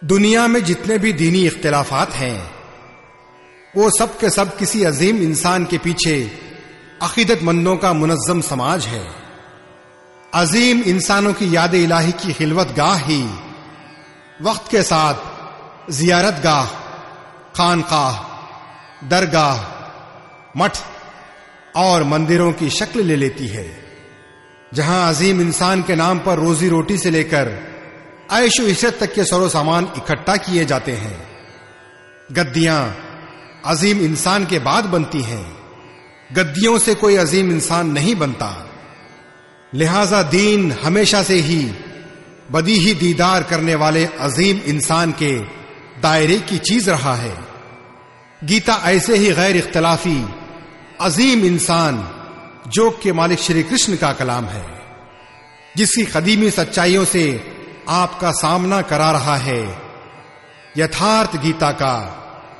دنیا میں جتنے بھی دینی اختلافات ہیں، وہ سب کے سب کسی عظیم انسان کے پیچھے عقیدت مندوں کا منظم سماج ہے۔ عظیم انسانوں کی یاد الہی کی خلوت گاہ ہی وقت کے ساتھ زیارت گاہ، خانقاہ، درگاہ، مٹھ اور مندروں کی شکل لے لیتی ہے۔ جہاں عظیم انسان کے نام پر روزی روٹی سے لے کر عیش و عشت تک کے سر و سامان اکٹھا کیے جاتے ہیں۔ گدیاں عظیم انسان کے بعد بنتی ہیں۔ گدیوں سے کوئی عظیم انسان نہیں بنتا۔ لہذا دین ہمیشہ سے ہی بدی ہی دیدار کرنے والے عظیم انسان کے دائرے کی چیز رہا ہے۔ گیتا ایسے ہی غیر اختلافی عظیم انسان جو کے مالک شری کرشن کا کلام ہے۔ جس کی قدیمی سچائیوں سے آپ کا سامنا کرا رہا ہے۔ یتھارتھ گیتا کا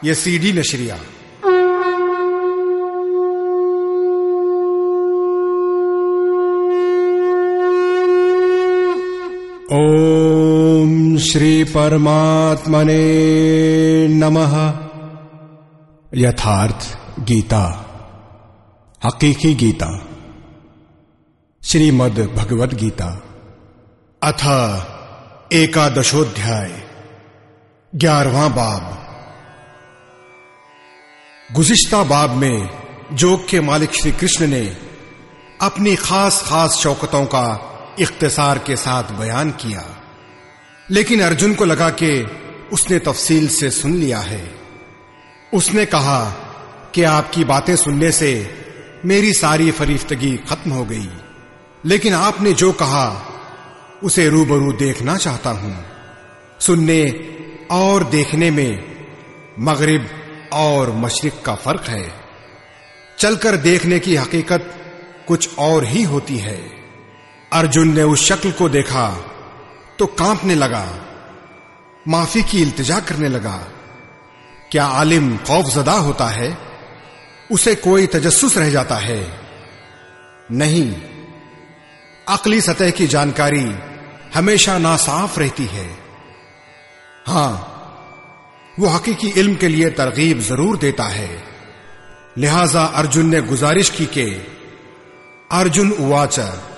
یہ سی ڈی نشریہ۔ اوم شری پرماتمنے نمہ۔ یتھارتھ گیتا۔ حقیقی گیتا۔ شریمد بھگوت گیتا۔ اتھا ایکادشویاائے گیارہواں باب گزشتہ باب میں جوگ کے مالک شری کرشن نے اپنی خاص خاص شوکتوں کا اختصار کے ساتھ بیان کیا لیکن ارجن کو لگا کہ اس نے تفصیل سے سن لیا ہے اس نے کہا کہ آپ کی باتیں سننے سے میری ساری فریفتگی ختم ہو گئی لیکن آپ نے جو کہا اسے روبرو دیکھنا چاہتا ہوں۔ سننے اور دیکھنے میں مغرب اور مشرق کا فرق ہے۔ چل کر دیکھنے کی حقیقت کچھ اور ہی ہوتی ہے۔ ارجن نے اس شکل کو دیکھا تو کانپنے لگا۔ معافی کی التجا کرنے لگا۔ کیا عالم خوف زدہ ہوتا ہے؟ اسے کوئی تجسس رہ جاتا ہے۔ نہیں۔ عقلی سطح کی جانکاری ہمیشہ ناصاف رہتی ہے۔ ہاں وہ حقیقی علم کے لیے ترغیب ضرور دیتا ہے۔ لہذا ارجن نے گزارش کی کہ ارجن اواچر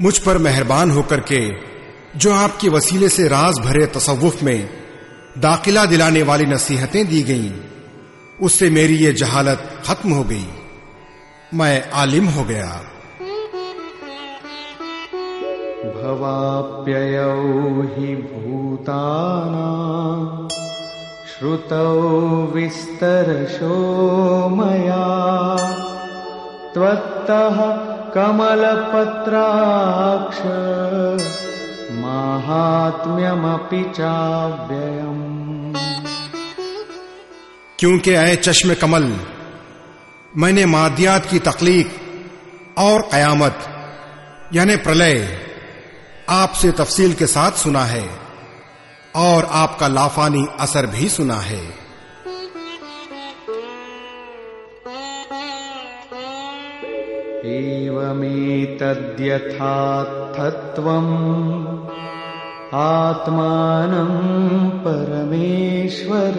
مجھ پر مہربان ہو کر کے جو آپ کے وسیلے سے راز بھرے تصوف میں داخلہ دلانے والی نصیحتیں دی گئیں اس سے میری یہ جہالت ختم ہو گئی میں عالم ہو گیا۔ بھواپیو ہی بھوتانا شرتو وسترشو میا کمل کملپتراکش مہاتمپی کیونکہ اے چشم کمل میں نے مادیات کی تخلیق اور قیامت یعنی پرلے، آپ سے تفصیل کے ساتھ سنا ہے اور آپ کا لافانی اثر بھی سنا ہے۔ ایومیتدیتھاتتوم آتمانم پرمیشور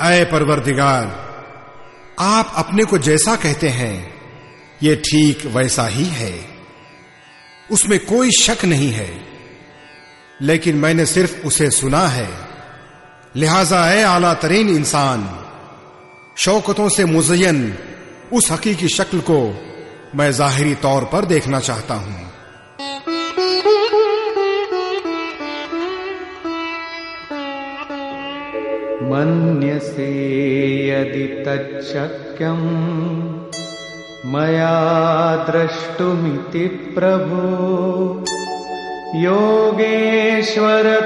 اے پروردگار آپ اپنے کو جیسا کہتے ہیں یہ ٹھیک ویسا ہی ہے اس میں کوئی شک نہیں ہے لیکن میں نے صرف اسے سنا ہے لہذا اے اعلی ترین انسان شوکتوں سے مزین اس حقیقی شکل کو میں ظاہری طور پر دیکھنا چاہتا ہوں۔ من سے تچکم میا درشٹمیتی پربو یوگیشور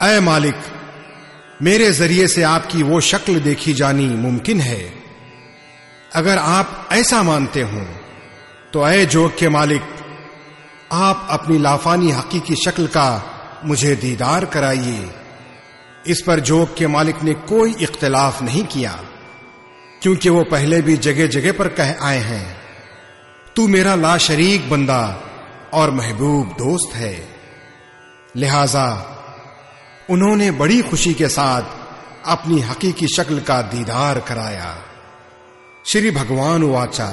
اے مالک، میرے ذریعے سے آپ کی وہ شکل دیکھی جانی ممکن ہے۔ اگر آپ ایسا مانتے ہوں، تو اے جوگ کے مالک، آپ اپنی لافانی حقیقی شکل کا مجھے دیدار کرائیے۔ اس پر جوگ کے مالک نے کوئی اختلاف نہیں کیا، کیونکہ وہ پہلے بھی جگہ جگہ پر کہہ آئے ہیں۔ تو میرا لا شریک بندہ اور محبوب دوست ہے۔ لہذا انہوں نے بڑی خوشی کے ساتھ اپنی حقیقی شکل کا دیدار کرایا۔ شری بھگوان واچا۔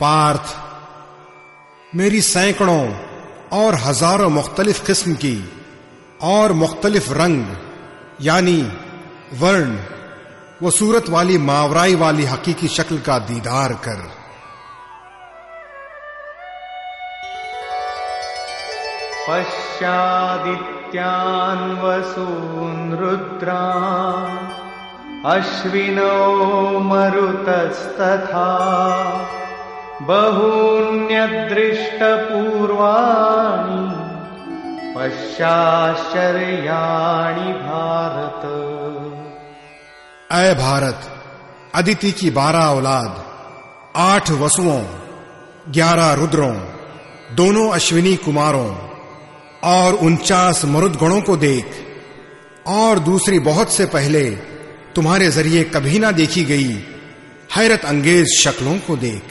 پارتھ میری سینکڑوں اور ہزاروں مختلف قسم کی اور مختلف رنگ یعنی ورن، وہ صورت والی ماورائی والی حقیقی شکل کا دیدار کر۔ پشادیان وسون ردرا اشو مرتستھا بہونیہ دشپوروانی پشاچریانی بھارت اے بھارت ادتی کی بارہ اولاد آٹھ وسووں گیارہ ردروں دونوں اشونی کماروں اور انچاس مرد گڑوں کو دیکھ اور دوسری بہت سے پہلے تمہارے ذریعے کبھی نہ دیکھی گئی حیرت انگیز شکلوں کو دیکھ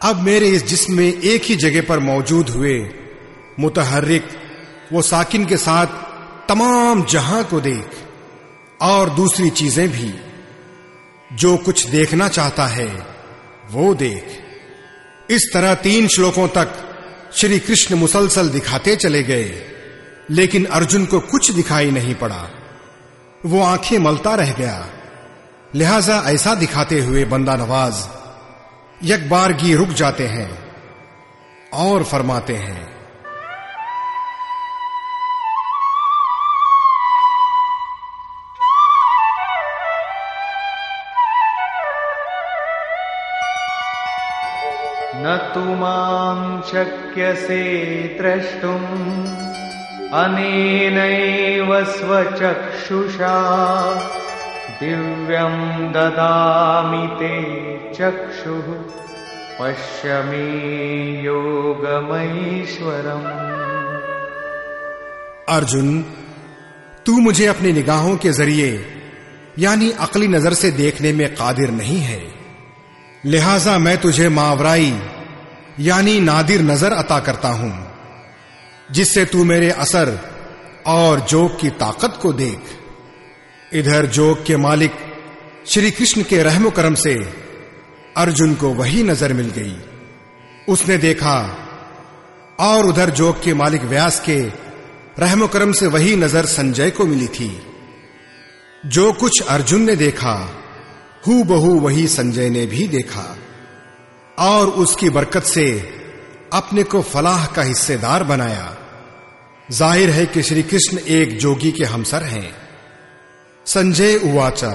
اب میرے اس جسم میں ایک ہی جگہ پر موجود ہوئے متحرک وہ ساکن کے ساتھ تمام جہاں کو دیکھ، اور دوسری چیزیں بھی۔ جو کچھ دیکھنا چاہتا ہے، وہ دیکھ۔ اس طرح تین شلوکوں تک شری کرشن مسلسل دکھاتے چلے گئے، لیکن ارجن کو کچھ دکھائی نہیں پڑا۔ وہ آنکھیں ملتا رہ گیا۔ لہذا ایسا دکھاتے ہوئے بندہ نواز، یک بارگی رک جاتے ہیں اور فرماتے ہیں تمام شکشم ان چکا دے چکم ارجن تو مجھے اپنی نگاہوں کے ذریعے یعنی عقلی نظر سے دیکھنے میں قادر نہیں ہے لہذا میں تجھے ماورائی یعنی نادر نظر عطا کرتا ہوں، جس سے تو میرے اثر اور جوگ کی طاقت کو دیکھ۔ ادھر جوگ کے مالک شری کرشن کے رحم و کرم سے ارجن کو وہی نظر مل گئی۔ اس نے دیکھا اور ادھر جوگ کے مالک ویاس کے رحم و کرم سے وہی نظر سنجے کو ملی تھی۔ جو کچھ ارجن نے دیکھا، ہو بہو وہی سنجے نے بھی دیکھا۔ اور اس کی برکت سے اپنے کو فلاح کا حصے دار بنایا۔ ظاہر ہے کہ شری کرشن ایک جوگی کے ہمسر ہیں۔ سنجے اواچا۔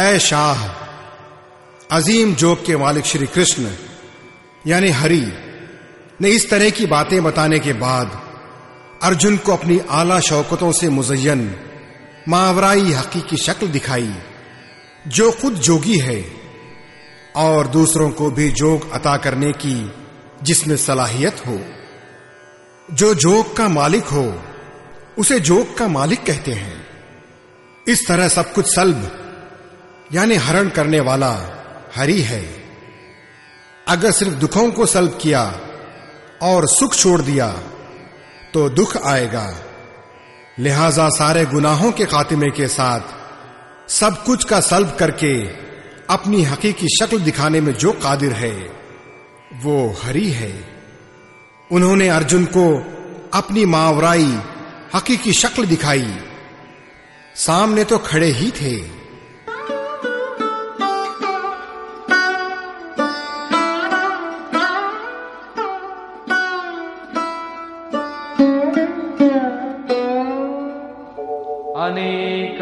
اے شاہ عظیم جوک کے مالک شری کرشن یعنی ہری نے اس طرح کی باتیں بتانے کے بعد ارجن کو اپنی اعلی شوکتوں سے مزین، ماورائی حقیقی شکل دکھائی، جو خود جوگی ہے، اور دوسروں کو بھی جوگ عطا کرنے کی جس میں صلاحیت ہو۔ جو جوگ کا مالک ہو، اسے جوگ کا مالک کہتے ہیں۔ اس طرح سب کچھ سلب یعنی ہرن کرنے والا ہری ہے۔ اگر صرف دکھوں کو سلب کیا اور سکھ چھوڑ دیا تو دکھ آئے گا۔ لہذا سارے گناہوں کے خاتمے کے ساتھ سب کچھ کا سلب کر کے اپنی حقیقی شکل دکھانے میں جو قادر ہے، وہ ہری ہے۔ انہوں نے ارجن کو اپنی ماورائی حقیقی شکل دکھائی۔ سامنے تو کھڑے ہی تھے۔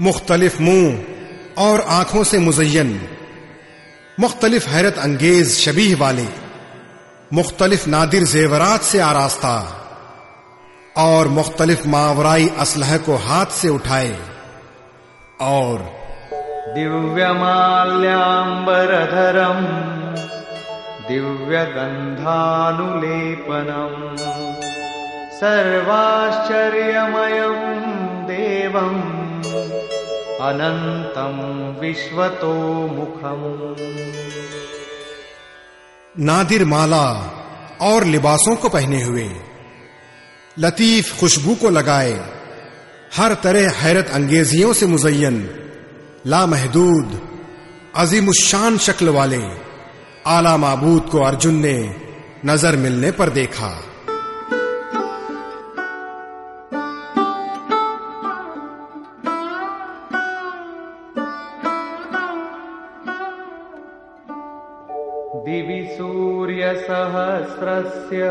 مختلف منہ اور آنکھوں سے مزین۔ مختلف حیرت انگیز شبیہ والے۔ مختلف نادر زیورات سے آراستہ۔ اور مختلف ماورائی اسلحہ کو ہاتھ سے اٹھائے اور دیویامبردرم دیوگندھانپنم سرواشچریمیم دیوم انتم وشوتو مکھم نادر مالا اور لباسوں کو پہنے ہوئے لطیف خوشبو کو لگائے۔ ہر طرح حیرت انگیزیوں سے مزین، لامحدود، عظیم الشان شکل والے۔ اعلی معبود کو ارجن نے نظر ملنے پر دیکھا۔ دیوی سوریہ سہسرسیہ۔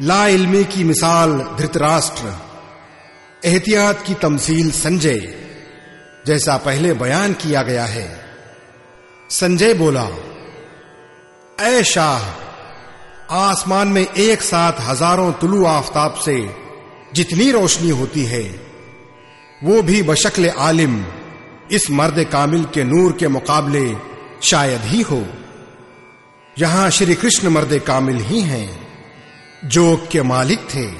لا علمی کی مثال دھرتراشٹر احتیاط کی تمثیل سنجے جیسا پہلے بیان کیا گیا ہے سنجے بولا اے شاہ آسمان میں ایک ساتھ ہزاروں طلوع آفتاب سے جتنی روشنی ہوتی ہے، وہ بھی بشکل عالم اس مرد کامل کے نور کے مقابلے شاید ہی ہو۔ یہاں شری کرشن مرد کامل ہی ہیں، جو کے مالک تھے۔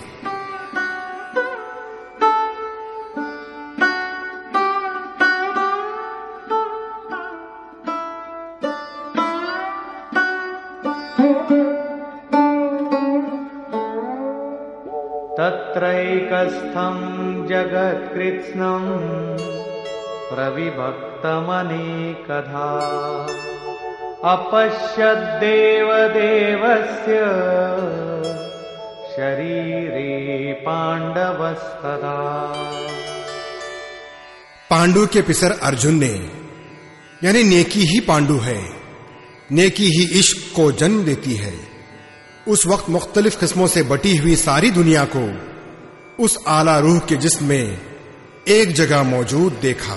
جگ کرنے کدا پیو دیوس پانڈو سدا پانڈو کے پسر ارجن نے یعنی نیکی ہی پاڈو ہے نیکی ہی عشق کو جنم دیتی ہے اس وقت مختلف قسموں سے بٹی ہوئی ساری دنیا کو اس اعلی روح کے جسم میں ایک جگہ موجود دیکھا۔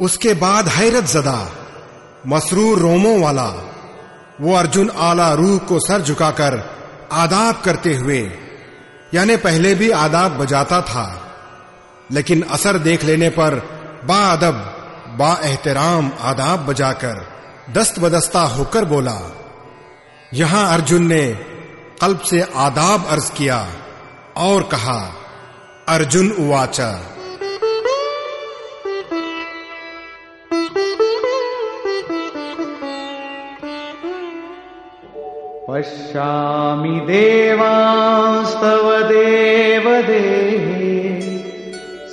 اس کے بعد حیرت زدہ مسرور روموں والا وہ ارجن آلہ روح کو سر جھکا کر آداب کرتے ہوئے یعنی پہلے بھی آداب بجاتا تھا لیکن اثر دیکھ لینے پر با ادب با احترام آداب بجا کر دست بدستہ ہو کر بولا یہاں ارجن نے قلب سے آداب عرض کیا اور کہا، ارجن اواچا۔ پشامی دیوانستو دیو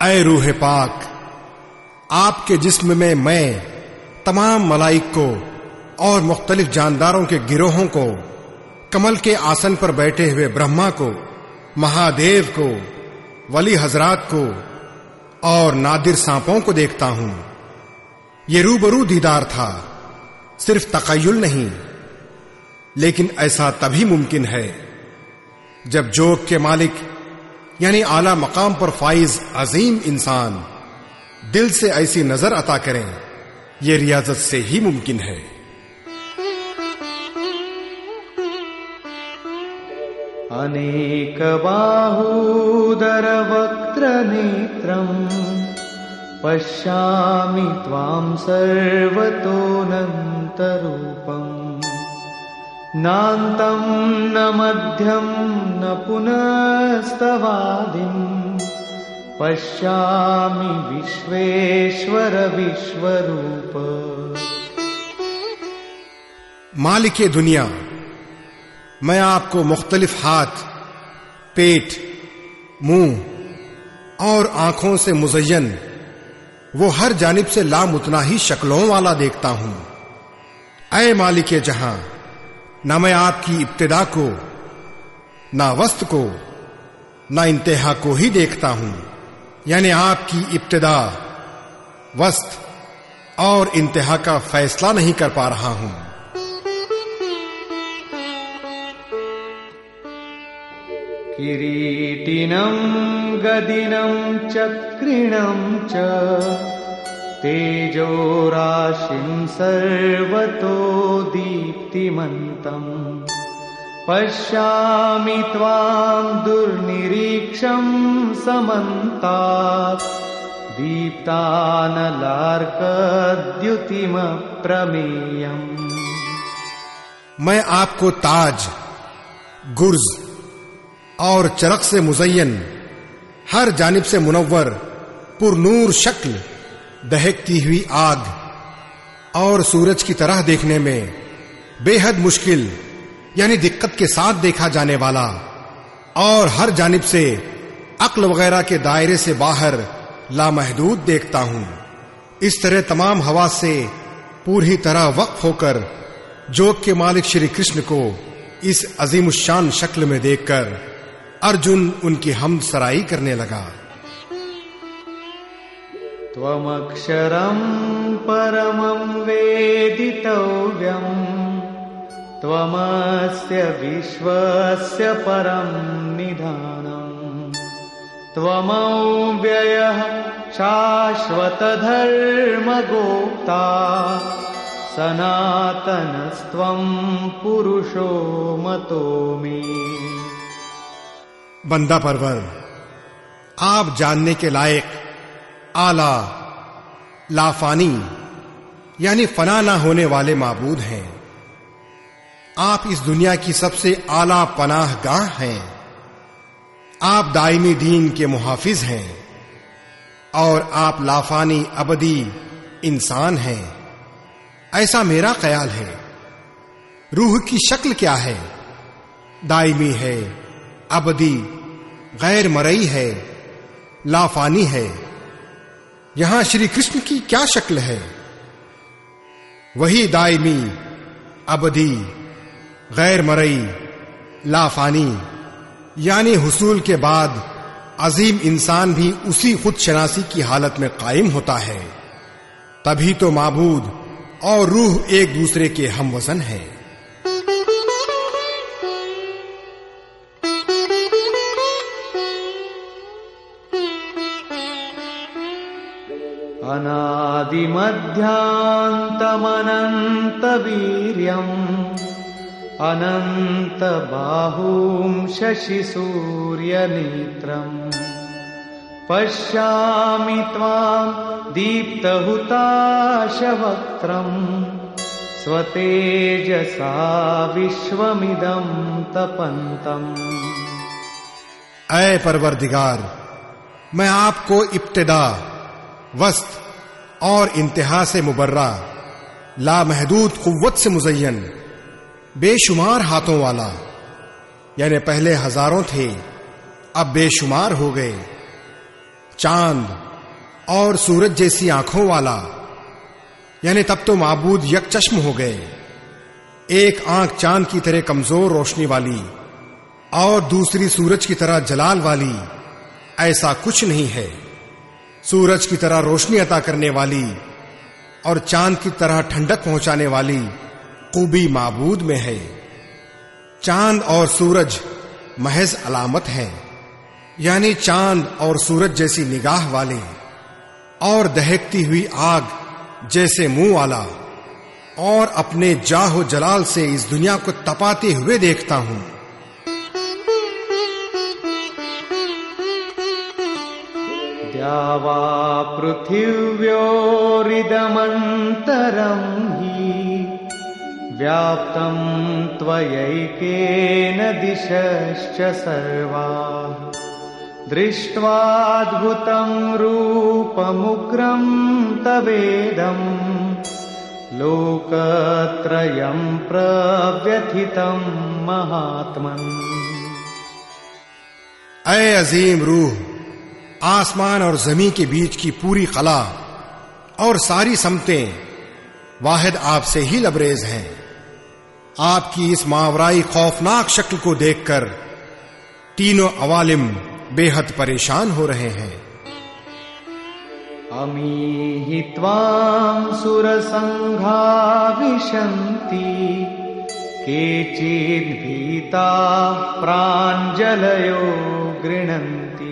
اے روح پاک آپ کے جسم میں میں تمام ملائک کو اور مختلف جانداروں کے گروہوں کو کمل کے آسن پر بیٹھے ہوئے برہما کو مہادیو کو ولی حضرات کو اور نادر سانپوں کو دیکھتا ہوں۔ یہ روبرو دیدار تھا، صرف تقیل نہیں، لیکن ایسا تبھی ممکن ہے جب جوک کے مالک یعنی اعلی مقام پر فائز عظیم انسان، دل سے ایسی نظر عطا کریں، یہ ریاضت سے ہی ممکن ہے۔ پشیا نا مدھیم پشیا ملکے دنیا میں آپ کو مختلف ہاتھ، پیٹ، منہ اور آنکھوں سے مزین، وہ ہر جانب سے لامتنا ہی شکلوں والا دیکھتا ہوں۔ اے مالک جہاں، نہ میں آپ کی ابتدا کو، نہ وسط کو، نہ انتہا کو ہی دیکھتا ہوں۔ یعنی آپ کی ابتدا، وسط اور انتہا کا فیصلہ نہیں کر پا رہا ہوں۔ یٹن گدیم چکو راش دیپ پشیا دیکھتا دیکھانک میں آپ کو تاج گرز اور چرخ سے مزین، ہر جانب سے منور، پر نور شکل دہکتی ہوئی آگ، اور سورج کی طرح دیکھنے میں بے حد مشکل یعنی دقت کے ساتھ دیکھا جانے والا، اور ہر جانب سے عقل وغیرہ کے دائرے سے باہر لامحدود دیکھتا ہوں۔ اس طرح تمام ہوا سے پوری طرح وقف ہو کر جوگ کے مالک شری کرشن کو اس عظیم الشان شکل میں دیکھ کر ارجن ان کی ہم سرائی کرنے لگا۔ پہدان شاشوت دھرم گوپتا سناتنس پوشو متو می بندہ پرور، آپ جاننے کے لائق آلہ لافانی یعنی فنا نہ ہونے والے معبود ہیں۔ آپ اس دنیا کی سب سے اعلی پناہ گاہ ہیں۔ آپ دائمی دین کے محافظ ہیں۔ اور آپ لافانی، ابدی انسان ہیں۔ ایسا میرا خیال ہے۔ روح کی شکل کیا ہے؟ دائمی ہے ابدی غیر مرئی ہے، لافانی ہے۔ یہاں شری کرشن کی کیا شکل ہے؟ وہی دائمی، ابدی، غیر مرئی، لافانی یعنی حصول کے بعد عظیم انسان بھی اسی خود شناسی کی حالت میں قائم ہوتا ہے۔ تبھی تو معبود اور روح ایک دوسرے کے ہم وزن ہے مدمت ویری انت باح ششی سور نیتر پشیا در سوتے پنت اے پرور میں آپ کو ابتدا وسط اور انتہا سے مبرہ، لامحدود قوت سے مزین، بے شمار ہاتھوں والا۔ یعنی پہلے ہزاروں تھے، اب بے شمار ہو گئے۔ چاند اور سورج جیسی آنکھوں والا۔ یعنی تب تو معبود یک چشم ہو گئے۔ ایک آنکھ چاند کی طرح کمزور روشنی والی اور دوسری سورج کی طرح جلال والی۔ ایسا کچھ نہیں ہے۔ سورج کی طرح روشنی عطا کرنے والی اور چاند کی طرح ٹھنڈک پہنچانے والی خوبی معبود میں ہے۔ چاند اور سورج محض علامت ہے یعنی چاند اور سورج جیسی نگاہ والے اور دہکتی ہوئی آگ جیسے منہ والا اور اپنے جاہ و جلال سے اس دنیا کو تپاتے ہوئے دیکھتا ہوں۔ پتر ہی وش دگر لوکرت مہا اے ازیم روح آسمان اور زمیں کے بیچ کی پوری خلا اور ساری سمتیں واحد آپ سے ہی لبریز ہیں۔ آپ کی اس ماورائی خوفناک شکل کو دیکھ کر تینوں عوالم بے حد پریشان ہو رہے ہیں۔ امی تام سرسنگھا وشنتی، کے چیدیتا پرانجلو گرنتی۔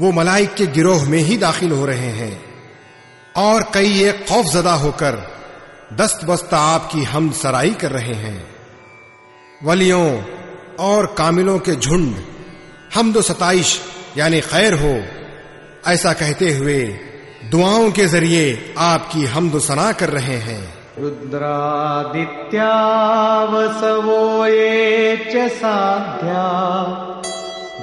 وہ ملائک کے گروہ میں ہی داخل ہو رہے ہیں اور کئی ایک خوف زدہ ہو کر دست بستہ آپ کی ہم سرائی کر رہے ہیں ولیوں اور کاملوں کے جھنڈ حمد و ستائش یعنی خیر ہو ایسا کہتے ہوئے دعاؤں کے ذریعے آپ کی حمد و ثنا کر رہے ہیں۔ ردرادتیا وسوئے پاش سادھیا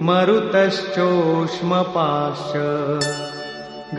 سرسی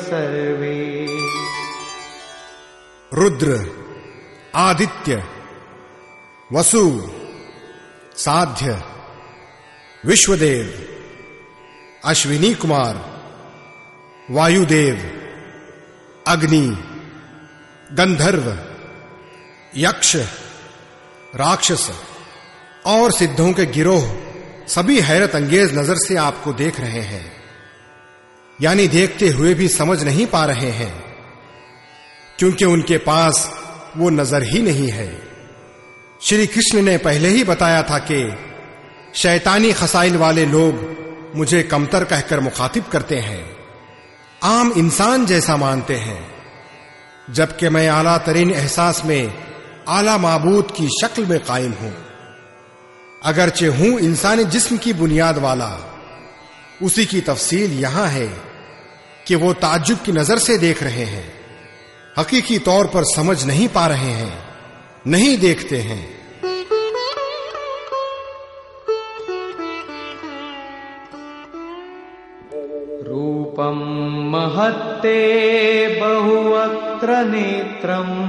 سر ر آدتیہ وسو ساد اشنی کمر وایو دگنی گندر ی راکس اور سدھوں کے گروہ سبھی حیرت انگیز نظر سے آپ کو دیکھ رہے ہیں۔ یعنی دیکھتے ہوئے بھی سمجھ نہیں پا رہے ہیں۔ کیونکہ ان کے پاس وہ نظر ہی نہیں ہے۔ شری کرشن نے پہلے ہی بتایا تھا کہ شیطانی خسائل والے لوگ مجھے کمتر کہہ کر مخاطب کرتے ہیں۔ عام انسان جیسا مانتے ہیں۔ جبکہ میں اعلیٰ ترین احساس میں اعلی معبود کی شکل میں قائم ہوں۔ اگرچہ ہوں انسانی جسم کی بنیاد والا، اسی کی تفصیل یہاں ہے کہ وہ تعجب کی نظر سے دیکھ رہے ہیں۔ حقیقی طور پر سمجھ نہیں پا رہے ہیں، نہیں دیکھتے ہیں۔ روپم مہتے بہوکر نیترم۔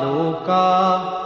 درم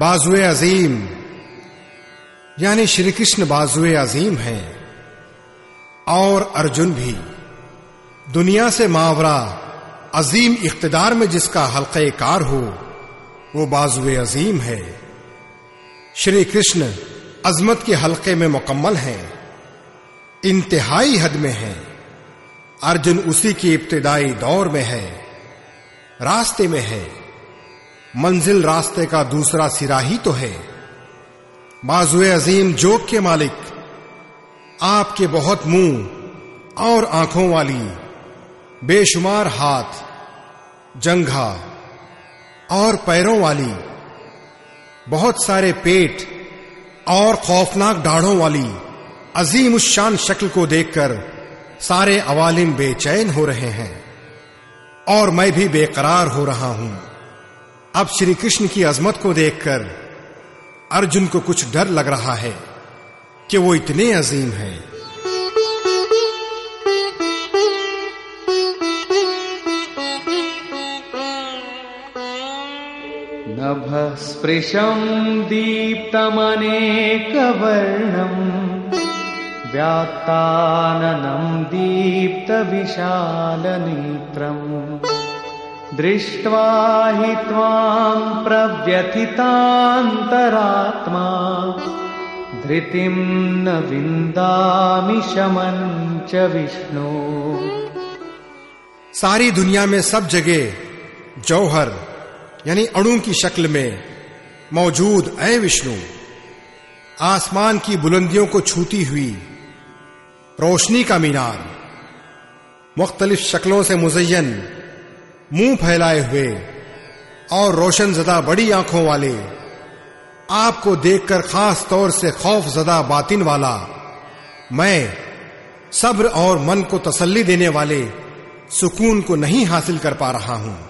بازو عظیم یعنی شریکشن بازو عظیم ہیں اور ارجن بھی دنیا سے ماورا عظیم اقتدار میں جس کا حلقہ کار ہو، وہ بازو عظیم ہے۔ شری کرشن عظمت کے حلقے میں مکمل ہیں، انتہائی حد میں ہیں۔ ارجن اسی کی ابتدائی دور میں ہے، راستے میں ہے۔ منزل راستے کا دوسرا سرا ہی تو ہے۔ بازو عظیم جوک کے مالک، آپ کے بہت منہ اور آنکھوں والی بے شمار ہاتھ، جنگھا اور پیروں والی، بہت سارے پیٹ اور خوفناک ڈاڑھوں والی عظیم الشان شکل کو دیکھ کر سارے عوالم بے چین ہو رہے ہیں۔ اور میں بھی بے قرار ہو رہا ہوں۔ اب شری کرشن کی عظمت کو دیکھ کر ارجن کو کچھ ڈر لگ رہا ہے کہ وہ اتنے عظیم ہیں۔ اسپشم دیکھ ویپت نیت درتی شمن چاری دنیا میں سب جگہ جہر یعنی اڑوں کی شکل میں موجود، اے وشنو، آسمان کی بلندیوں کو چھوتی ہوئی روشنی کا مینار، مختلف شکلوں سے مزین، منہ پھیلائے ہوئے اور روشن زدہ بڑی آنکھوں والے، آپ کو دیکھ کر خاص طور سے خوف زدہ باطن والا، میں صبر اور من کو تسلی دینے والے سکون کو نہیں حاصل کر پا رہا ہوں۔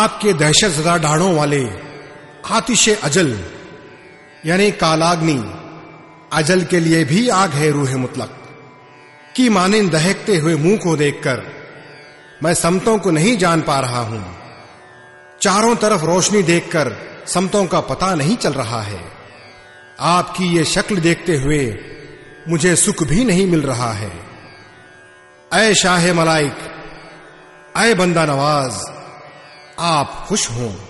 آپ کے دہشت زدہ ڈاڑوں والے آتش اجل یعنی کالاگنی، اجل کے لیے بھی آگ ہے روح مطلق، کی مانند دہکتے ہوئے منہ کو دیکھ کر میں سمتوں کو نہیں جان پا رہا ہوں۔ چاروں طرف روشنی دیکھ کر سمتوں کا پتہ نہیں چل رہا ہے۔ آپ کی یہ شکل دیکھتے ہوئے مجھے سکھ بھی نہیں مل رہا ہے۔ اے شاہ ملائک، اے بندہ نواز، آپ خوش ہوں۔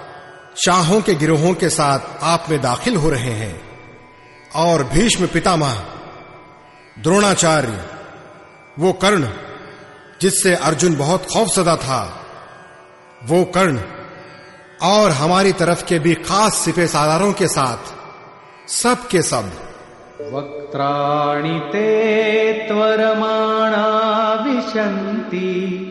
شاہوں کے گروہوں کے ساتھ آپ میں داخل ہو رہے ہیں۔ اور بھیشم پتامہ، دروناچاریہ، وہ کرن جس سے ارجن بہت خوف زدہ تھا، وہ کرن اور ہماری طرف کے بھی خاص سپے ساداروں کے ساتھ سب کے سب۔ وکترانی تے تورمانا وشنتی۔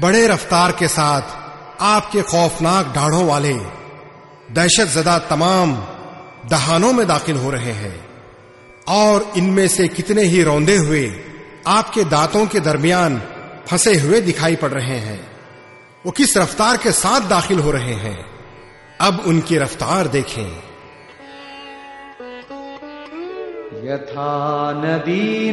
بڑے رفتار کے ساتھ آپ کے خوفناک ڈاڑھوں والے دہشت زدہ تمام دہانوں میں داخل ہو رہے ہیں اور ان میں سے کتنے ہی روندے ہوئے، آپ کے دانتوں کے درمیان پھنسے ہوئے دکھائی پڑ رہے ہیں۔ وہ کس رفتار کے ساتھ داخل ہو رہے ہیں؟ اب ان کی رفتار دیکھیں۔ یتھا میوا بھی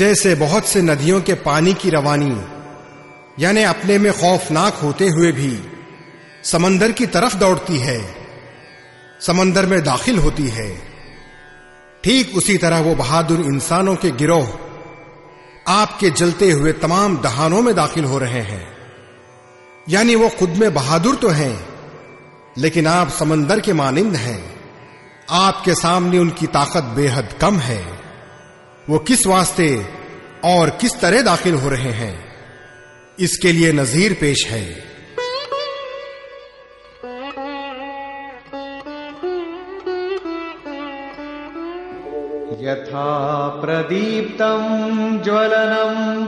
جیسے بہت سے ندیوں کے پانی کی روانی یعنی اپنے میں خوفناک ہوتے ہوئے بھی سمندر کی طرف دوڑتی ہے سمندر میں داخل ہوتی ہے ٹھیک اسی طرح وہ بہادر انسانوں کے گروہ آپ کے جلتے ہوئے تمام دہانوں میں داخل ہو رہے ہیں۔ یعنی وہ خود میں بہادر تو ہیں، لیکن آپ سمندر کے مانند ہیں۔ آپ کے سامنے ان کی طاقت بے حد کم ہے۔ وہ کس واسطے اور کس طرح داخل ہو رہے ہیں؟ اس کے لیے نظیر پیش ہے۔ یتل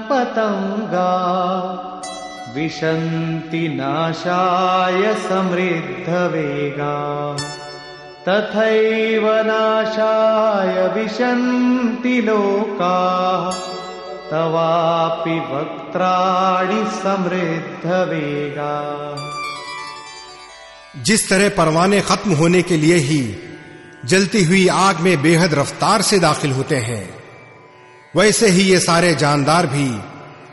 پتگا بشنتی نشا سمر وے گا تھا بشنتی لوک توای وکر سمر وے گا جس طرح پروانے ختم ہونے کے لیے ہی جلتی ہوئی آگ میں بے حد رفتار سے داخل ہوتے ہیں۔ ویسے ہی یہ سارے جاندار بھی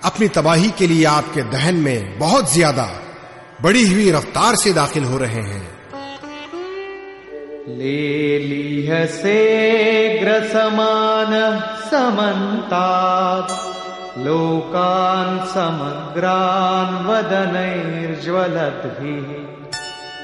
اپنی تباہی کے لیے آپ کے دہن میں بہت زیادہ بڑی ہوئی رفتار سے داخل ہو رہے ہیں۔ لے لی ہے گر سمان سمنتا۔ لوکان سمگران ودنجلت بھی۔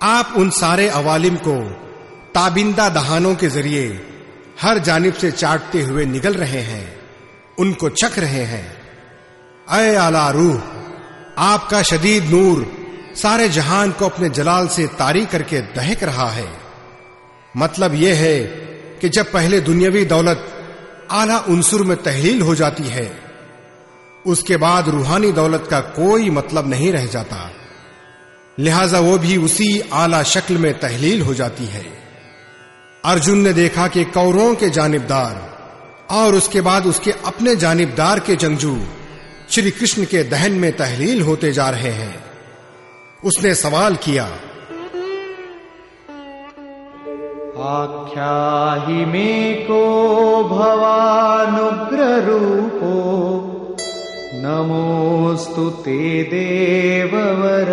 آپ ان سارے عوالم کو تابندہ دہانوں کے ذریعے ہر جانب سے چاٹتے ہوئے نگل رہے ہیں ان کو چکھ رہے ہیں اے اعلی روح آپ کا شدید نور سارے جہان کو اپنے جلال سے تاری کر کے دہک رہا ہے۔ مطلب یہ ہے کہ جب پہلے دنیاوی دولت اعلی عنصر میں تحلیل ہو جاتی ہے، اس کے بعد روحانی دولت کا کوئی مطلب نہیں رہ جاتا۔ لہذا وہ بھی اسی اعلی شکل میں تحلیل ہو جاتی ہے۔ ارجن نے دیکھا کہ کوروں کے جانبدار اور اس کے بعد اس کے اپنے جانبدار کے جنگجو شری کرشن کے دہن میں تحلیل ہوتے جا رہے ہیں۔ اس نے سوال کیا۔ آخیا میں کو بھوانگرہ روپو نموستو تے دیوور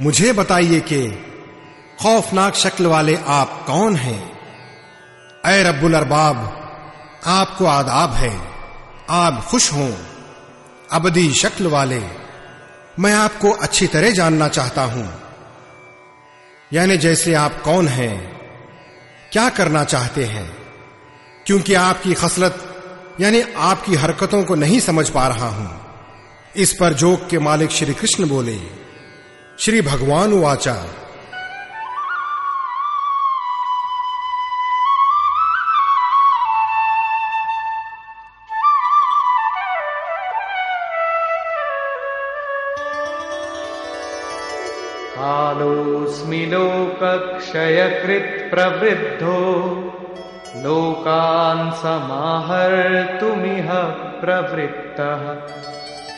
مجھے بتائیے کہ خوفناک شکل والے آپ کون ہیں؟ اے رب الارباب، آپ کو آداب ہے، آپ خوش ہوں، ابدی شکل والے۔ میں آپ کو اچھی طرح جاننا چاہتا ہوں۔ یعنی جیسے آپ کون ہیں، کیا کرنا چاہتے ہیں؟ کیونکہ آپ کی خصلت یعنی آپ کی حرکتوں کو نہیں سمجھ پا رہا ہوں۔ اس پر جوک کے مالک شری کرشن بولے شری بگوچا ہالوس لوکو لوکان سمر پرو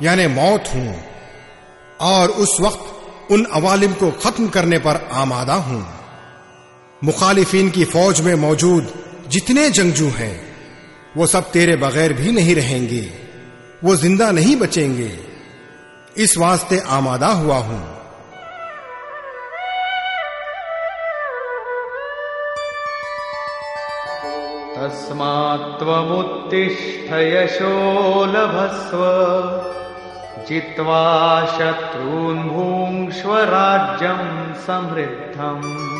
یعنی موت ہوں اور اس وقت ان عوالم کو ختم کرنے پر آمادہ ہوں مخالفین کی فوج میں موجود جتنے جنگجو ہیں وہ سب تیرے بغیر بھی نہیں رہیں گے، وہ زندہ نہیں بچیں گے۔ اس واسطے آمادہ ہوا ہوں۔ تسماتمتھ یشو لبسو جیوا شترون بھوشراجم سمردم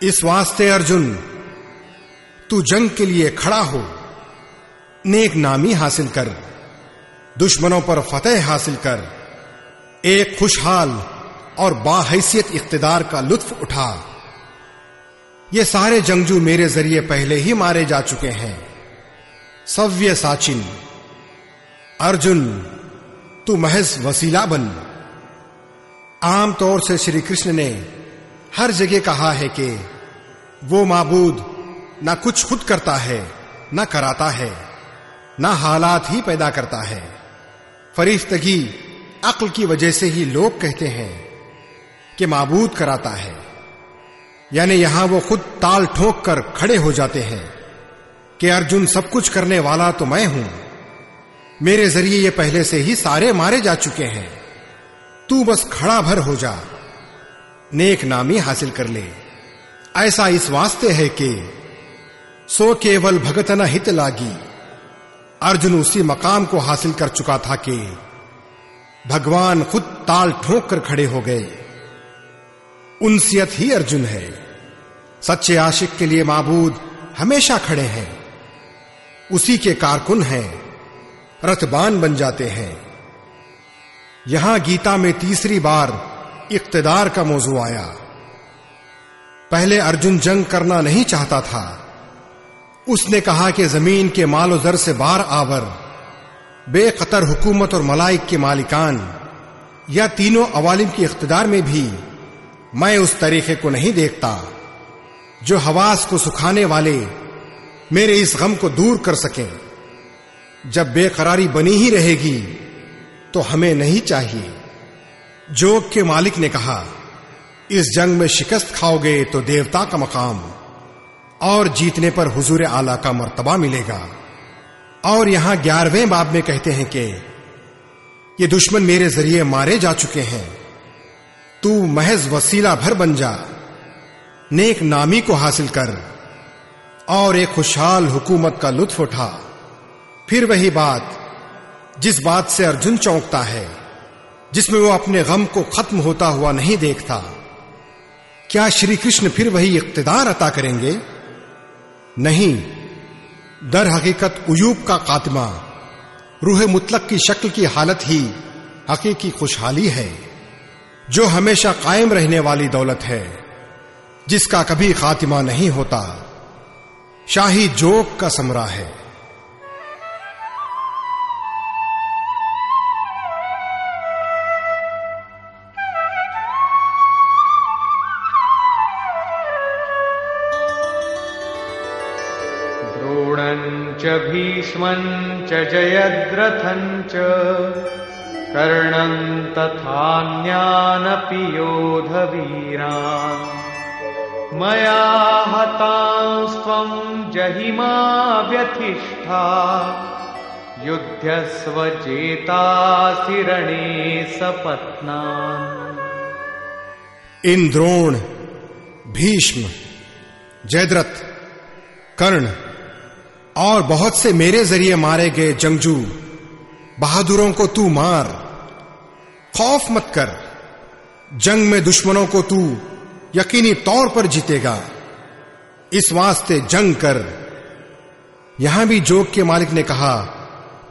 اس واسطے ارجن تو جنگ کے لیے کھڑا ہو نیک نامی حاصل کر دشمنوں پر فتح حاصل کر ایک خوشحال اور باحیثیت اقتدار کا لطف اٹھا یہ سارے جنگجو میرے ذریعے پہلے ہی مارے جا چکے ہیں۔ سویہ ساچن، ارجن، تو محض وسیلا بن۔ عام طور سے شری کرشن نے ہر جگہ کہا ہے کہ وہ معبود نہ کچھ خود کرتا ہے، نہ کراتا ہے، نہ حالات ہی پیدا کرتا ہے۔ فریفتگی عقل کی وجہ سے ہی لوگ کہتے ہیں کہ معبود کراتا ہے۔ یعنی یہاں وہ خود تال ٹھوک کر کھڑے ہو جاتے ہیں کہ ارجن سب کچھ کرنے والا تو میں ہوں۔ میرے ذریعے یہ پہلے سے ہی سارے مارے جا چکے ہیں۔ تو بس کھڑا بھر ہو جا۔ نیک نامی حاصل کر لے۔ ایسا اس واسطے ہے کہ سو کیول بھگتنا ہت لاگی۔ ارجن اسی مقام کو حاصل کر چکا تھا کہ بھگوان خود تال ٹھوک کر کھڑے ہو گئے۔ انسیت ہی ارجن ہے۔ سچے عاشق کے لیے معبود ہمیشہ کھڑے ہیں۔ اسی کے کارکن ہیں، رتبان بن جاتے ہیں۔ یہاں گیتا میں تیسری بار اقتدار کا موضوع آیا۔ پہلے ارجن جنگ کرنا نہیں چاہتا تھا۔ اس نے کہا کہ زمین کے مال و زر سے بار آور، بے قطر حکومت اور ملائک کے مالکان، یا تینوں عوالم کے اقتدار میں بھی میں اس طریقے کو نہیں دیکھتا۔ جو حواس کو سکھانے والے میرے اس غم کو دور کر سکیں۔ جب بے قراری بنی ہی رہے گی، تو ہمیں نہیں چاہیے۔ جوگ کے مالک نے کہا، اس جنگ میں شکست کھاؤ گے تو دیوتا کا مقام اور جیتنے پر حضور اعلی کا مرتبہ ملے گا۔ اور یہاں گیارہویں باب میں کہتے ہیں کہ، یہ دشمن میرے ذریعے مارے جا چکے ہیں۔ تو محض وسیلہ بھر بن جا۔ نیک نامی کو حاصل کر اور ایک خوشحال حکومت کا لطف اٹھا۔ پھر وہی بات جس بات سے ارجن چونکتا ہے، جس میں وہ اپنے غم کو ختم ہوتا ہوا نہیں دیکھتا۔ کیا شری کرشن پھر وہی اقتدار عطا کریں گے؟ نہیں۔ در حقیقت ایوب کا خاتمہ، روح مطلق کی شکل کی حالت ہی حقیقی خوشحالی ہے، جو ہمیشہ قائم رہنے والی دولت ہے۔ جس کا کبھی خاتمہ نہیں ہوتا۔ شاہی جوک کا سمرا ہے۔ دروڑنچ بھیشمنچ جیدرتنچ کرنن تتھانیانپی میات جہیما وتھا یو سرنی سپتنا اندرو بھیشم جیدرت کرن اور بہت سے میرے ذریعے مارے گئے جنگجو بہادروں کو تو مار خوف مت کر جنگ میں دشمنوں کو تو یقینی طور پر جیتے گا۔ اس واسطے جنگ کر۔ یہاں بھی جوک کے مالک نے کہا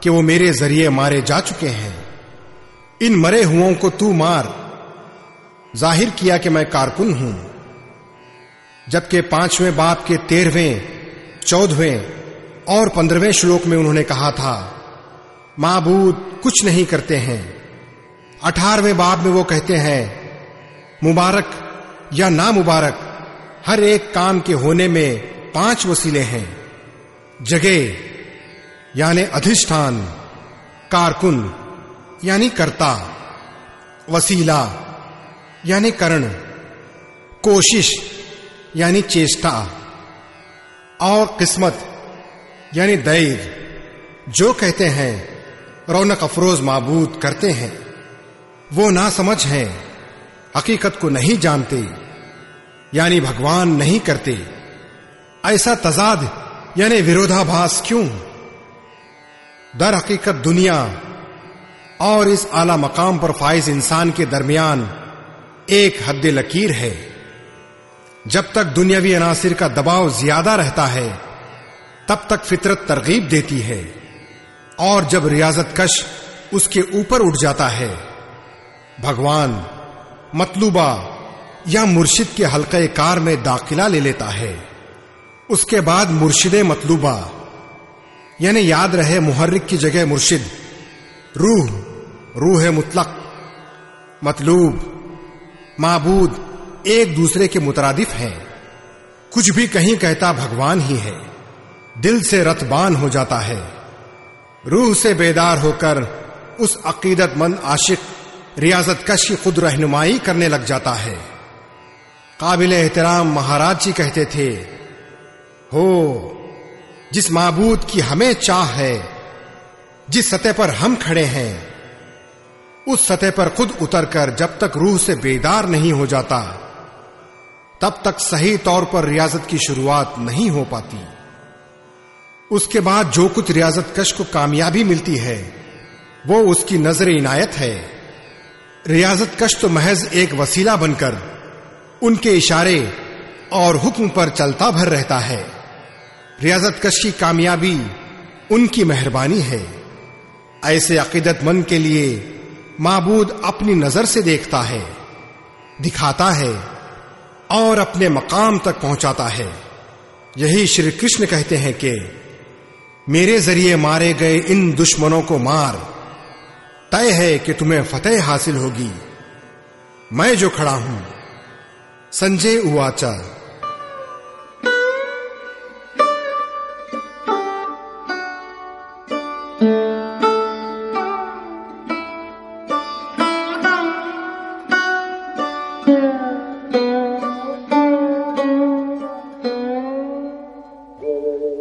کہ وہ میرے ذریعے مارے جا چکے ہیں۔ ان مرے ہوں کو تو مار۔ ظاہر کیا کہ میں کارکن ہوں۔ جبکہ پانچویں باپ کے تیرہویں چودہویں اور پندرہویں شلوک میں انہوں نے کہا تھا، معبود کچھ نہیں کرتے ہیں۔ اٹھارہویں باب میں وہ کہتے ہیں، مبارک یا نامبارک، ہر ایک کام کے ہونے میں پانچ وسیلے ہیں۔ جگہ یعنی ادھشٹھان کارکن یعنی کرتا، وسیلہ یعنی کرن، کوشش یعنی چیشٹا، اور قسمت یعنی دیر۔ جو کہتے ہیں، رونق افروز معبود کرتے ہیں، وہ نہ سمجھ ہیں۔ حقیقت کو نہیں جانتے یعنی بھگوان نہیں کرتے۔ ایسا تضاد یعنی ورودھا بھاس کیوں؟ در حقیقت دنیا اور اس اعلی مقام پر فائز انسان کے درمیان ایک حد لکیر ہے۔ جب تک دنیاوی عناصر کا دباؤ زیادہ رہتا ہے، تب تک فطرت ترغیب دیتی ہے۔ اور جب ریاضت کش اس کے اوپر اٹھ جاتا ہے، بھگوان مطلوبہ یا مرشد کے حلقہ کار میں داخلہ لے لیتا ہے۔ اس کے بعد مرشد مطلوبہ یعنی یاد رہے محرک کی جگہ مرشد، روح روح مطلق، مطلوب، معبود ایک دوسرے کے مترادف ہیں۔ کچھ بھی کہیں کہتا بھگوان ہی ہے۔ دل سے رتبان ہو جاتا ہے۔ روح سے بیدار ہو کر اس عقیدت مند عاشق ریاضت کش کی خود رہنمائی کرنے لگ جاتا ہے۔ قابل احترام مہاراج جی کہتے تھے، ہو، جس معبود کی ہمیں چاہ ہے، جس سطح پر ہم کھڑے ہیں، اس سطح پر خود اتر کر جب تک روح سے بیدار نہیں ہو جاتا، تب تک صحیح طور پر ریاضت کی شروعات نہیں ہو پاتی۔ اس کے بعد جو کچھ ریاضت کش کو کامیابی ملتی ہے، وہ اس کی نظر عنایت ہے۔ ریاضت کش تو محض ایک وسیلہ بن کر ان کے اشارے اور حکم پر چلتا بھر رہتا ہے۔ ریاضت کش کی کامیابی ان کی مہربانی ہے۔ ایسے عقیدت مند کے لیے معبود اپنی نظر سے دیکھتا ہے، دکھاتا ہے اور اپنے مقام تک پہنچاتا ہے۔ یہی شری کرشن کہتے ہیں کہ میرے ذریعے مارے گئے ان دشمنوں کو مار۔ طے ہے کہ تمہیں فتح حاصل ہوگی۔ میں جو کھڑا ہوں، سنجے اواچا۔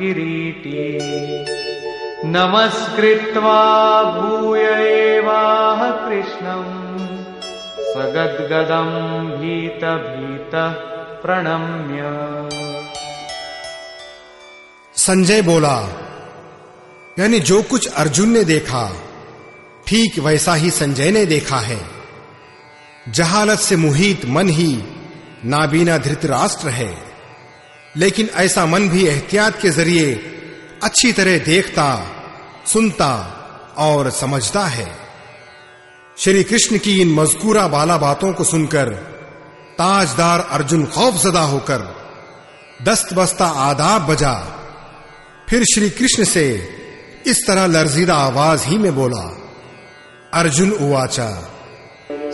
یٹی نمسکی وشن سگد گدم گیت گیت پرنمیہ سنجے بولا یعنی جو کچھ ارجن نے دیکھا ٹھیک ویسا ہی سنجے نے دیکھا ہے جہالت سے موہیت من ہی نابینا دھرت راشٹر ہے۔ لیکن ایسا من بھی احتیاط کے ذریعے اچھی طرح دیکھتا، سنتا اور سمجھتا ہے۔ شری کرشن کی ان مذکورہ بالا باتوں کو سن کر تاجدار ارجن خوف زدہ ہو کر دست بستہ آداب بجا۔ پھر شری کرشن سے اس طرح لرزیدہ آواز ہی میں بولا، ارجن اواچا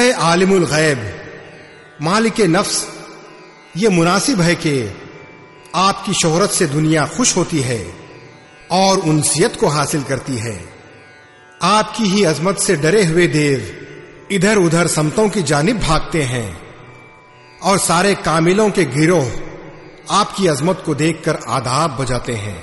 اے عالم الغیب مالک نفس یہ مناسب ہے کہ آپ کی شہرت سے دنیا خوش ہوتی ہے اور انسیت کو حاصل کرتی ہے۔ آپ کی ہی عظمت سے ڈرے ہوئے دیو ادھر ادھر سمتوں کی جانب بھاگتے ہیں اور سارے کاملوں کے گروہ آپ کی عظمت کو دیکھ کر آداب بجاتے ہیں۔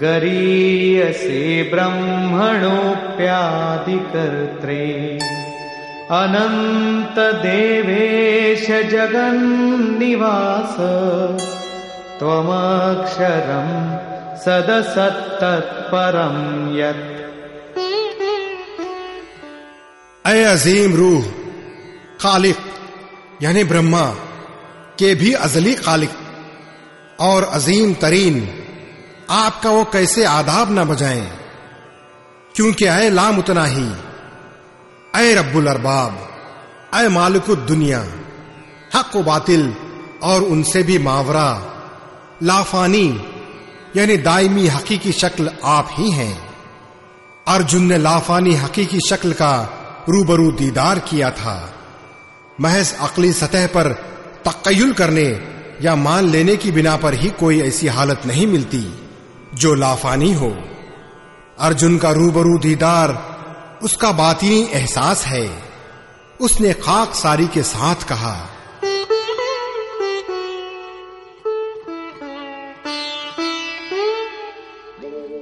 کمچ تین مہا گر برمپیادی کری اے عظیم روح خالق یعنی برہما کے بھی ازلی خالق اور عظیم ترین، آپ کا وہ کیسے آداب نہ بجائیں۔ کیونکہ اے لام اتنا ہی اے رب الارباب، اے مالک الدنیا، حق و باطل اور ان سے بھی ماورا، لافانی یعنی دائمی حقیقی شکل آپ ہی ہیں۔ ارجن نے لافانی حقیقی شکل کا روبرو دیدار کیا تھا۔ محض عقلی سطح پر تقیل کرنے یا مان لینے کی بنا پر ہی کوئی ایسی حالت نہیں ملتی جو لافانی ہو۔ ارجن کا روبرو دیدار اس کا باطنی احساس ہے۔ اس نے خاک ساری کے ساتھ کہا۔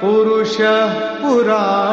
پورش پورا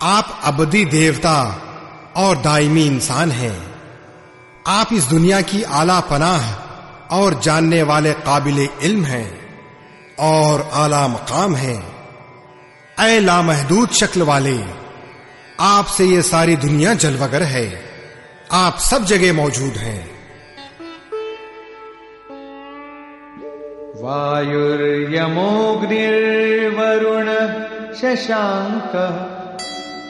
آپ ابدی دیوتا اور دائمی انسان ہیں آپ اس دنیا کی اعلی پناہ اور جاننے والے قابل علم ہیں اور اعلی مقام ہے اے لامحدود شکل والے، آپ سے یہ ساری دنیا جلوگر ہے۔ آپ سب جگہ موجود ہیں۔ وایور وایموگنیرورن ششانک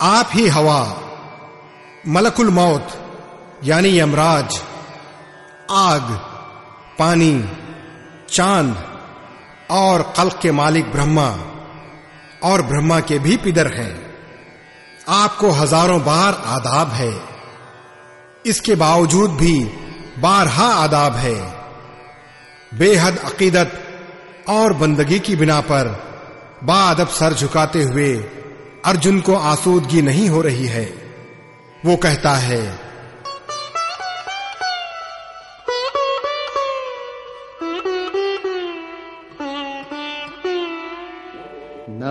آپ ہی ہوا ملک الموت یعنی یمراج آگ پانی چاند اور قلق کے مالک برہما اور برہما کے بھی پدر ہیں آپ کو ہزاروں بار آداب ہے۔ اس کے باوجود بھی بارہا آداب ہے۔ بے حد عقیدت اور بندگی کی بنا پر با ادب سر جھکاتے ہوئے ارجن کو آسودگی نہیں ہو رہی ہے۔ وہ کہتا ہے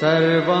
پتا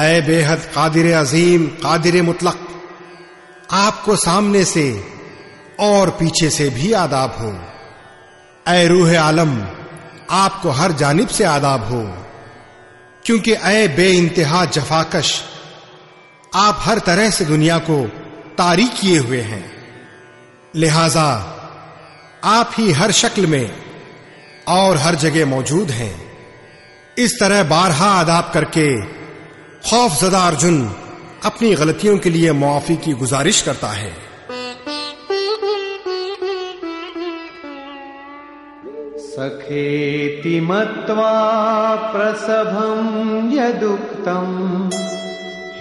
اے بے حد قادر عظیم قادر مطلق آپ کو سامنے سے اور پیچھے سے بھی آداب ہو۔ اے روح عالم، آپ کو ہر جانب سے آداب ہو۔ کیونکہ اے بے انتہا جفاکش، آپ ہر طرح سے دنیا کو تاریخ کیے ہوئے ہیں۔ لہذا، آپ ہی ہر شکل میں اور ہر جگہ موجود ہیں۔ اس طرح بارہا آداب کر کے خوف زدہ ارجن اپنی غلطیوں کے لیے معافی کی گزارش کرتا ہے۔ سکھیتی متوا پرسبم یدم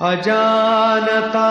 اجانتا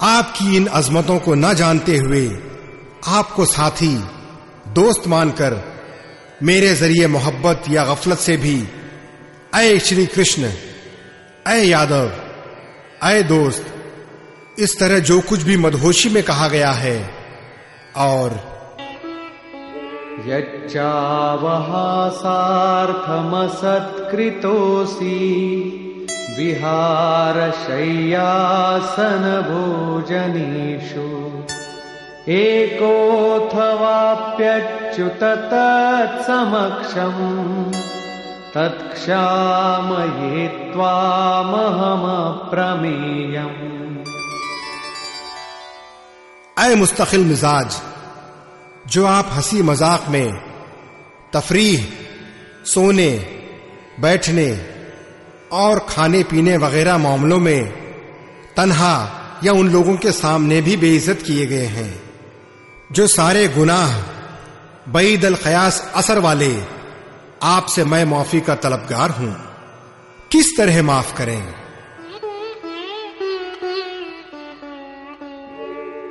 آپ کی ان عظمتوں کو نہ جانتے ہوئے آپ کو ساتھی دوست مان کر میرے ذریعے محبت یا غفلت سے بھی اے شری کرشن اے یادو اے دوست اس طرح جو کچھ بھی مدہوشی میں کہا گیا ہے اور یا سک بہار شوجنیشو ایک سمکے مہم پر اے مستخل مزاج جو آپ ہنسی مذاق میں تفریح، سونے، بیٹھنے اور کھانے پینے وغیرہ معاملوں میں تنہا یا ان لوگوں کے سامنے بھی بے عزت کیے گئے ہیں، جو سارے گناہ، بعید القیاس اثر والے آپ سے میں معافی کا طلبگار ہوں۔ کس طرح معاف کریں؟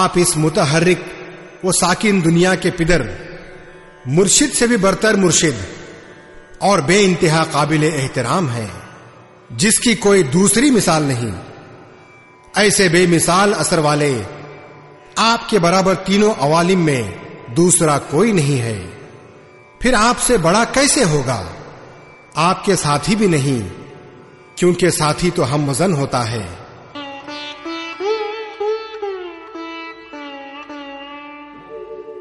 آپ اس متحرک و ساکن دنیا کے پدر مرشد سے بھی برتر مرشد اور بے انتہا قابل احترام ہے، جس کی کوئی دوسری مثال نہیں۔ ایسے بے مثال اثر والے آپ کے برابر تینوں عوالم میں دوسرا کوئی نہیں ہے۔ پھر آپ سے بڑا کیسے ہوگا؟ آپ کے ساتھی بھی نہیں، کیونکہ ساتھی تو ہم وزن ہوتا ہے۔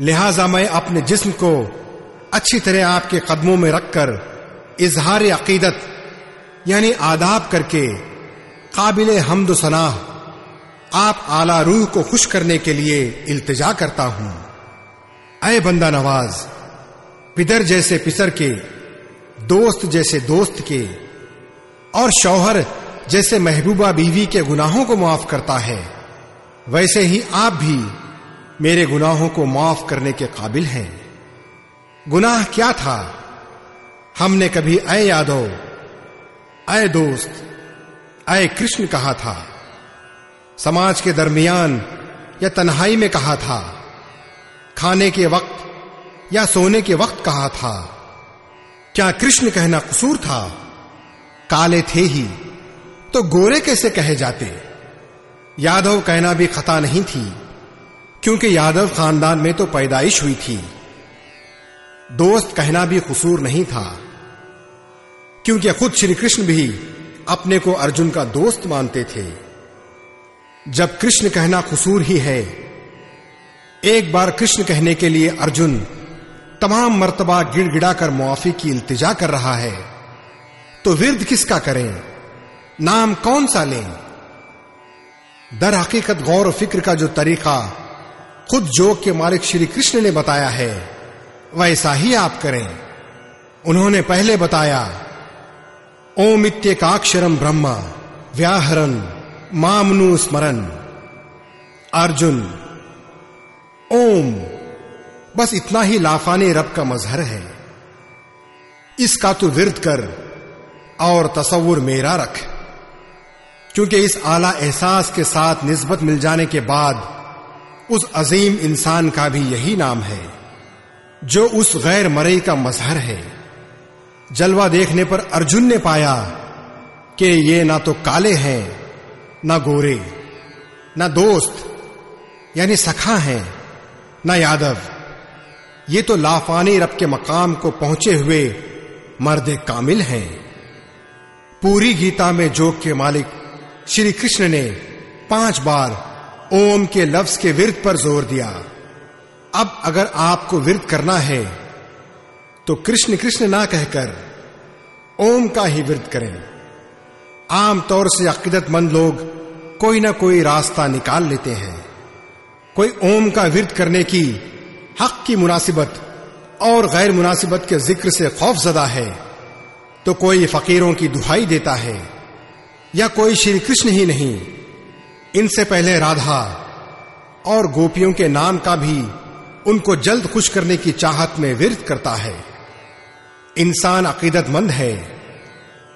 لہذا میں اپنے جسم کو اچھی طرح آپ کے قدموں میں رکھ کر اظہار عقیدت یعنی آداب کر کے قابل حمد و ثناح آپ اعلی روح کو خوش کرنے کے لیے التجا کرتا ہوں۔ اے بندہ نواز، پدر جیسے پسر کے، دوست جیسے دوست کے، اور شوہر جیسے محبوبہ بیوی کے گناہوں کو معاف کرتا ہے، ویسے ہی آپ بھی میرے گناہوں کو معاف کرنے کے قابل ہیں۔ گناہ کیا تھا؟ ہم نے کبھی اے یادو، اے دوست، اے کرشن کہا تھا۔ سماج کے درمیان یا تنہائی میں کہا تھا۔ کھانے کے وقت یا سونے کے وقت کہا تھا۔ کیا کرشن کہنا قصور تھا؟ کالے تھے ہی، تو گورے کیسے کہے جاتے؟ یادو کہنا بھی خطا نہیں تھی۔ کیونکہ یادو خاندان میں تو پیدائش ہوئی تھی۔ دوست کہنا بھی قصور نہیں تھا۔ کیونکہ خود شری کرشن بھی اپنے کو ارجن کا دوست مانتے تھے۔ جب کرشن کہنا قصور ہی ہے، ایک بار کرشن کہنے کے لیے ارجن تمام مرتبہ گڑ گڑا کر معافی کی التجا کر رہا ہے۔ تو ورد کس کا کریں؟ نام کون سا لیں؟ در حقیقت غور و فکر کا جو طریقہ خود جو کے مالک شری کرشن نے بتایا ہے، ویسا ہی آپ کریں۔ انہوں نے پہلے بتایا، اوم کاکشرم برہما، ویاہرن، مامنو اسمرن ارجن، اوم، بس اتنا ہی لافانے رب کا مظہر ہے۔ اس کا تو ورد کر اور تصور میرا رکھ۔ کیونکہ اس اعلی احساس کے ساتھ نسبت مل جانے کے بعد اس عظیم انسان کا بھی یہی نام ہے، جو اس غیر مرئی کا مظہر ہے۔ جلوہ دیکھنے پر ارجن نے پایا کہ یہ نہ تو کالے ہیں، نہ گورے، نہ دوست یعنی سکھا ہیں، نہ یادو۔ یہ تو لافانی رب کے مقام کو پہنچے ہوئے مرد کامل ہیں۔ پوری گیتا میں جوگ کے مالک شری کرشن نے پانچ بار اوم کے لفظ کے ورد پر زور دیا۔ اب اگر آپ کو ورد کرنا ہے، تو کرشن کرشن نہ کہہ کر اوم کا ہی ورد کریں۔ عام طور سے عقیدت مند لوگ کوئی نہ کوئی راستہ نکال لیتے ہیں۔ کوئی اوم کا ورد کرنے کی حق کی مناسبت اور غیر مناسبت کے ذکر سے خوف زدہ ہے، تو کوئی فقیروں کی دہائی دیتا ہے یا کوئی شری کرشن ہی نہیں۔ ان سے پہلے رادھا اور گوپیوں کے نام کا بھی ان کو جلد خوش کرنے کی چاہت میں ورد کرتا ہے۔ انسان عقیدت مند ہے،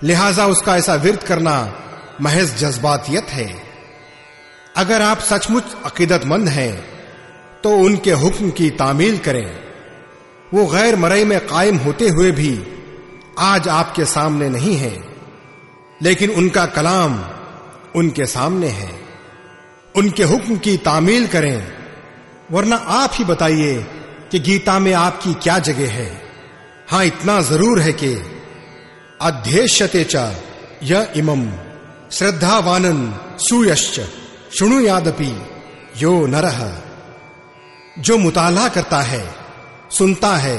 لہذا اس کا ایسا ورد کرنا محض جذباتیت ہے۔ اگر آپ سچ مچ عقیدت مند ہیں، تو ان کے حکم کی تعمیل کریں۔ وہ غیر مرئی میں قائم ہوتے ہوئے بھی آج آپ کے سامنے نہیں ہے لیکن ان کا کلام ان کے سامنے ہے۔ ان کے حکم کی تعمیل کریں۔ ورنہ آپ ہی بتائیے کہ گیتا میں آپ کی کیا جگہ ہے۔ ہاں اتنا ضرور ہے کہ ادھیشتے چ امم شردھا وانن سویشچ، شنو یادپی یو نرہ۔ جو مطالعہ کرتا ہے، سنتا ہے،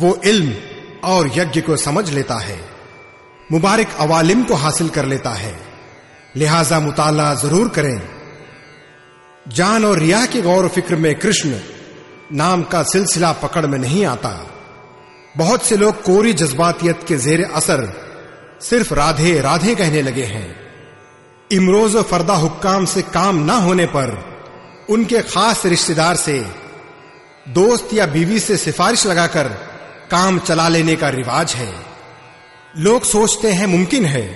وہ علم اور یج کو سمجھ لیتا ہے۔ مبارک عوالم کو حاصل کر لیتا ہے۔ لہذا مطالعہ ضرور کریں۔ جان اور ریا کے غور و فکر میں کرشن نام کا سلسلہ پکڑ میں نہیں آتا۔ بہت سے لوگ کوری جذباتیت کے زیر اثر صرف رادھے رادھے کہنے لگے ہیں۔ امروز و فردہ حکام سے کام نہ ہونے پر ان کے خاص رشتے دار سے دوست یا بیوی سے سفارش لگا کر کام چلا لینے کا رواج ہے۔ لوگ سوچتے ہیں ممکن ہے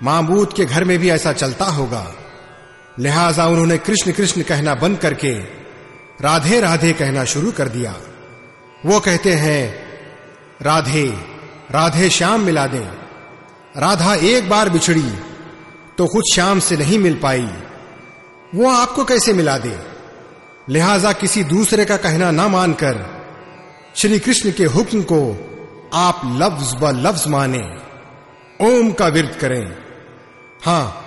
معبود کے گھر میں بھی ایسا چلتا ہوگا۔ لہذا انہوں نے کرشن کرشن کہنا بند کر کے رادھے رادھے کہنا شروع کر دیا۔ وہ کہتے ہیں، رادھے رادھے شام ملا دیں۔ رادھا ایک بار بچھڑی تو خود شام سے نہیں مل پائی۔ وہ آپ کو کیسے ملا دے؟ لہذا کسی دوسرے کا کہنا نہ مان کر شری کرشن کے حکم کو آپ لفظ ب لفظ مانے اوم کا ورد کریں۔ ہاں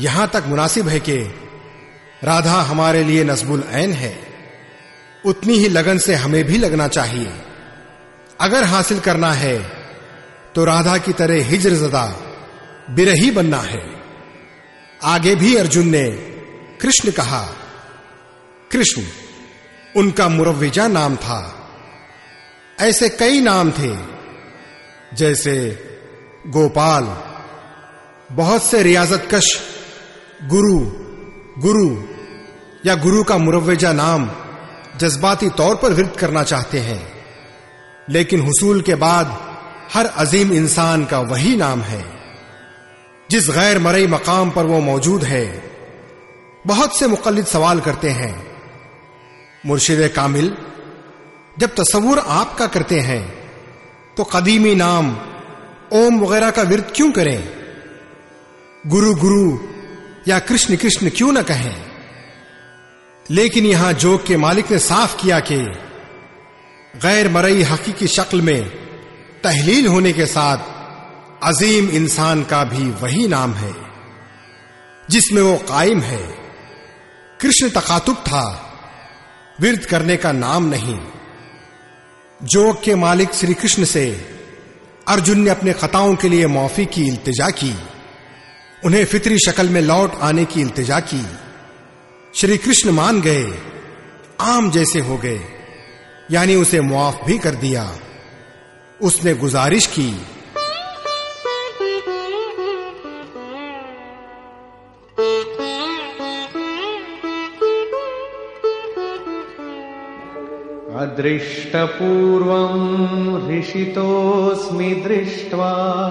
یہاں تک مناسب ہے کہ رادھا ہمارے لیے نصب العین ہے۔ اتنی ہی لگن سے ہمیں بھی لگنا چاہیے۔ اگر حاصل کرنا ہے تو رادھا کی طرح ہجر زدہ برہی بننا ہے۔ آگے بھی ارجن نے کرشن کہا، کرشن، ان کا مروجہ نام تھا۔ ایسے کئی نام تھے، جیسے گوپال، بہت سے ریاضت کش گرو گرو، یا گرو کا مروجہ نام جذباتی طور پر ورد کرنا چاہتے ہیں، لیکن حصول کے بعد ہر عظیم انسان کا وہی نام ہے، جس غیر مرئی مقام پر وہ موجود ہے۔ بہت سے مقلد سوال کرتے ہیں۔ مرشد کامل، جب تصور آپ کا کرتے ہیں، تو قدیمی نام اوم وغیرہ کا ورد کیوں کریں؟ گرو گرو یا کرشن کرشن کیوں نہ کہیں؟ لیکن یہاں جوگ کے مالک نے صاف کیا کہ غیر مرئی حقیقی شکل میں تحلیل ہونے کے ساتھ عظیم انسان کا بھی وہی نام ہے، جس میں وہ قائم ہے۔ کرشن تقاتب تھا، ورد کرنے کا نام نہیں۔ جوگ کے مالک سری کرشن سے ارجن نے اپنے خطاؤں کے لیے معافی کی التجا کی۔ انہیں فطری شکل میں لوٹ آنے کی التجا کی۔ شری کرشن مان گئے، عام جیسے ہو گئے یعنی اسے معاف بھی کر دیا۔ اس نے گزارش کی۔ ادرشٹپوروم رشتوسمی دشٹوا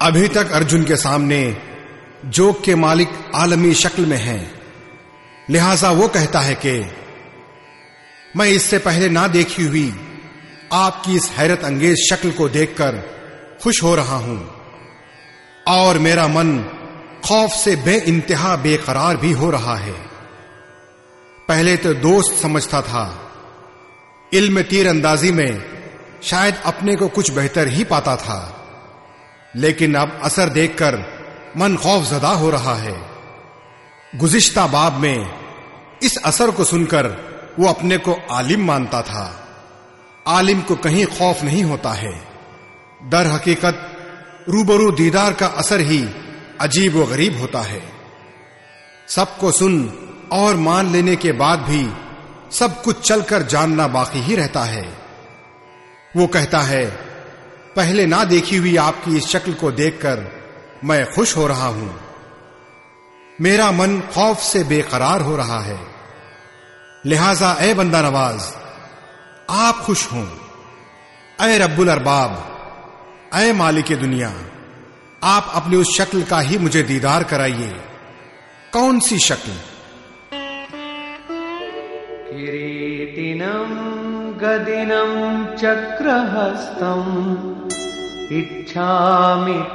ابھی تک ارجن کے سامنے جوک کے مالک عالمی شکل میں ہیں لہذا وہ کہتا ہے کہ میں اس سے پہلے نہ دیکھی ہوئی آپ کی اس حیرت انگیز شکل کو دیکھ کر خوش ہو رہا ہوں۔ اور میرا من خوف سے بے انتہا بے قرار بھی ہو رہا ہے۔ پہلے تو دوست سمجھتا تھا۔ علم تیر اندازی میں شاید اپنے کو کچھ بہتر ہی پاتا تھا۔ لیکن اب اثر دیکھ کر من خوف زدہ ہو رہا ہے۔ گزشتہ باب میں اس اثر کو سن کر وہ اپنے کو عالم مانتا تھا۔ عالم کو کہیں خوف نہیں ہوتا ہے۔ در حقیقت روبرو دیدار کا اثر ہی عجیب و غریب ہوتا ہے۔ سب کو سن اور مان لینے کے بعد بھی سب کچھ چل کر جاننا باقی ہی رہتا ہے۔ وہ کہتا ہے، پہلے نہ دیکھی ہوئی آپ کی اس شکل کو دیکھ کر میں خوش ہو رہا ہوں۔ میرا من خوف سے بے قرار ہو رہا ہے۔ لہذا اے بندہ نواز، آپ خوش ہوں۔ اے رب الارباب، اے مالک دنیا، آپ اپنی اس شکل کا ہی مجھے دیدار کرائیے۔ کون سی شکل؟ کریٹنم گدینم چکرہستم اچھا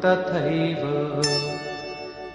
تتھو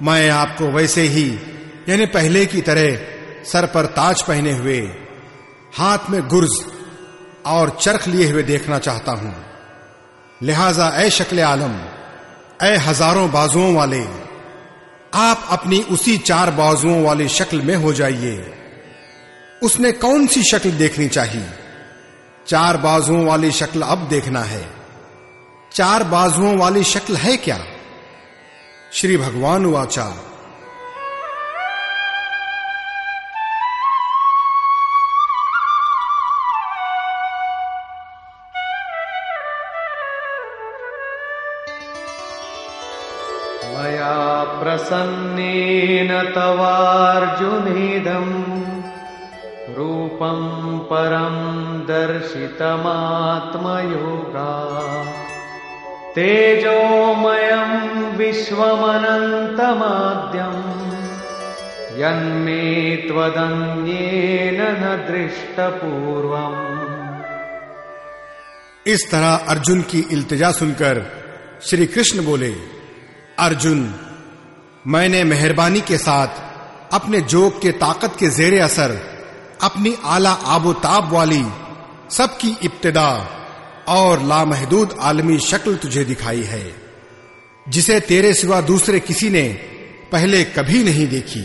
میں آپ کو ویسے ہی یعنی پہلے کی طرح سر پر تاج پہنے ہوئے ہاتھ میں گرز اور چرخ لیے ہوئے دیکھنا چاہتا ہوں لہذا اے شکل عالم اے ہزاروں بازوؤں والے آپ اپنی اسی چار بازوؤں والی شکل میں ہو جائیے۔ اس نے کون سی شکل دیکھنی چاہیے؟ چار بازوؤں والی شکل اب دیکھنا ہے۔ چار بازوؤں والی شکل ہے کیا؟ شری بھگوان واچا۔ جنی پہ درشت آم یوگا تیجو مشومت آدم یدن دور اس طرح ارجن کی التجا سن کر شری کشن بولے ارجن میں نے مہربانی کے ساتھ اپنے جوک کے طاقت کے زیر اثر اپنی اعلی آب و تاب والی سب کی ابتدا اور لامحدود عالمی شکل تجھے دکھائی ہے، جسے تیرے سوا دوسرے کسی نے پہلے کبھی نہیں دیکھی۔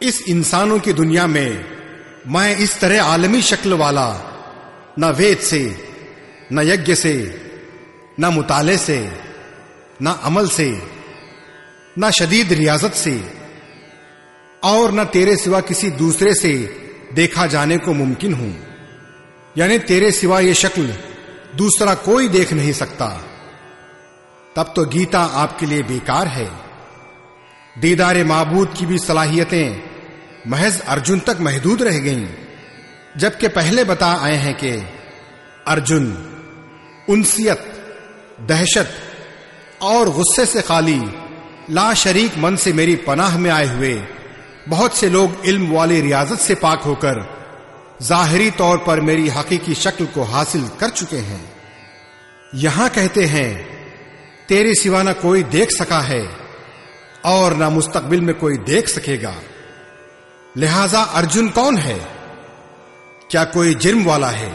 اس انسانوں کی دنیا میں میں اس طرح عالمی شکل والا نہ وید سے نہ یج سے نہ مطالعے سے، نہ عمل سے، نہ شدید ریاضت سے، اور نہ تیرے سوا کسی دوسرے سے دیکھا جانے کو ممکن ہوں۔ یعنی تیرے سوا یہ شکل دوسرا کوئی دیکھ نہیں سکتا۔ تب تو گیتا آپ کے لیے بیکار ہے۔ دیدار معبود کی بھی صلاحیتیں محض ارجن تک محدود رہ گئیں۔ جبکہ پہلے بتا آئے ہیں کہ ارجن، انسیت دہشت اور غصے سے خالی، لا شریک من سے میری پناہ میں آئے ہوئے۔ بہت سے لوگ علم والے ریاضت سے پاک ہو کر ظاہری طور پر میری حقیقی شکل کو حاصل کر چکے ہیں۔ یہاں کہتے ہیں، تیرے سوا نہ کوئی دیکھ سکا ہے اور نہ مستقبل میں کوئی دیکھ سکے گا۔ لہذا ارجن کون ہے؟ کیا کوئی جرم والا ہے؟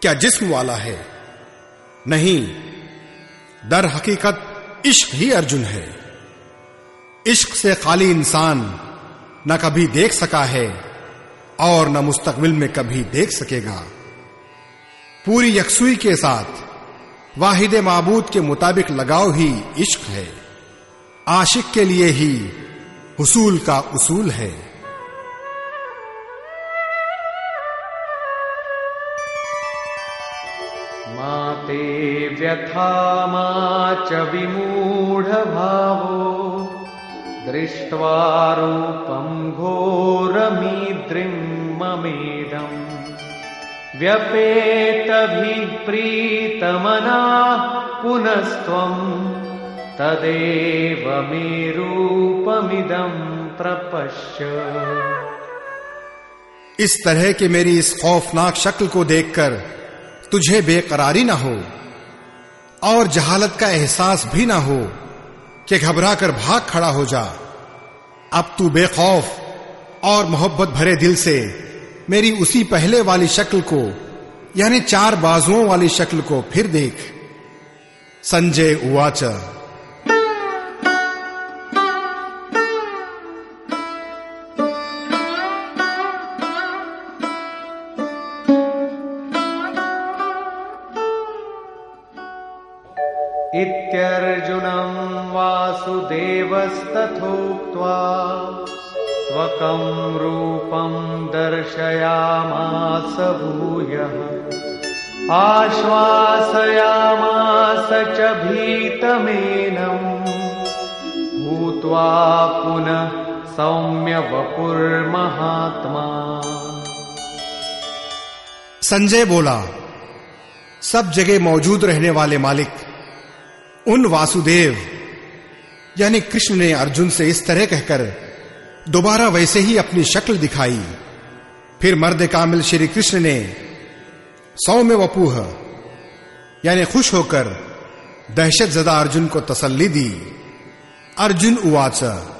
کیا جسم والا ہے؟ نہیں۔ در حقیقت عشق ہی ارجن ہے۔ عشق سے خالی انسان نہ کبھی دیکھ سکا ہے اور نہ مستقبل میں کبھی دیکھ سکے گا۔ پوری یکسوئی کے ساتھ واحد معبود کے مطابق لگاؤ ہی عشق ہے۔ عاشق کے لیے ہی حصول کا اصول ہے۔ دور می دِن ویت منا پنست تدمی میرے رپ پر پش اس طرح کی میری اس خوفناک شکل کو دیکھ کر تجھے بے قراری نہ ہو اور جہالت کا احساس بھی نہ ہو کہ گھبرا کر بھاگ کھڑا ہو جا۔ اب تو بے خوف اور محبت بھرے دل سے میری اسی پہلے والی شکل کو یعنی چار بازوؤں والی شکل کو پھر دیکھ۔ سنجے اواچا سوکم روپ درشیام آشویام چیت مینم بوتا پھر سوم سنجے بولا سب جگہ موجود رہنے والے مالک ان واسودیو یعنی کرشن نے ارجن سے اس طرح کہہ کر دوبارہ ویسے ہی اپنی شکل دکھائی۔ پھر مرد کامل شری کرشن نے سو میں وپوہ یعنی خوش ہو کر دہشت زدہ ارجن کو تسلی دی۔ ارجن اواچا۔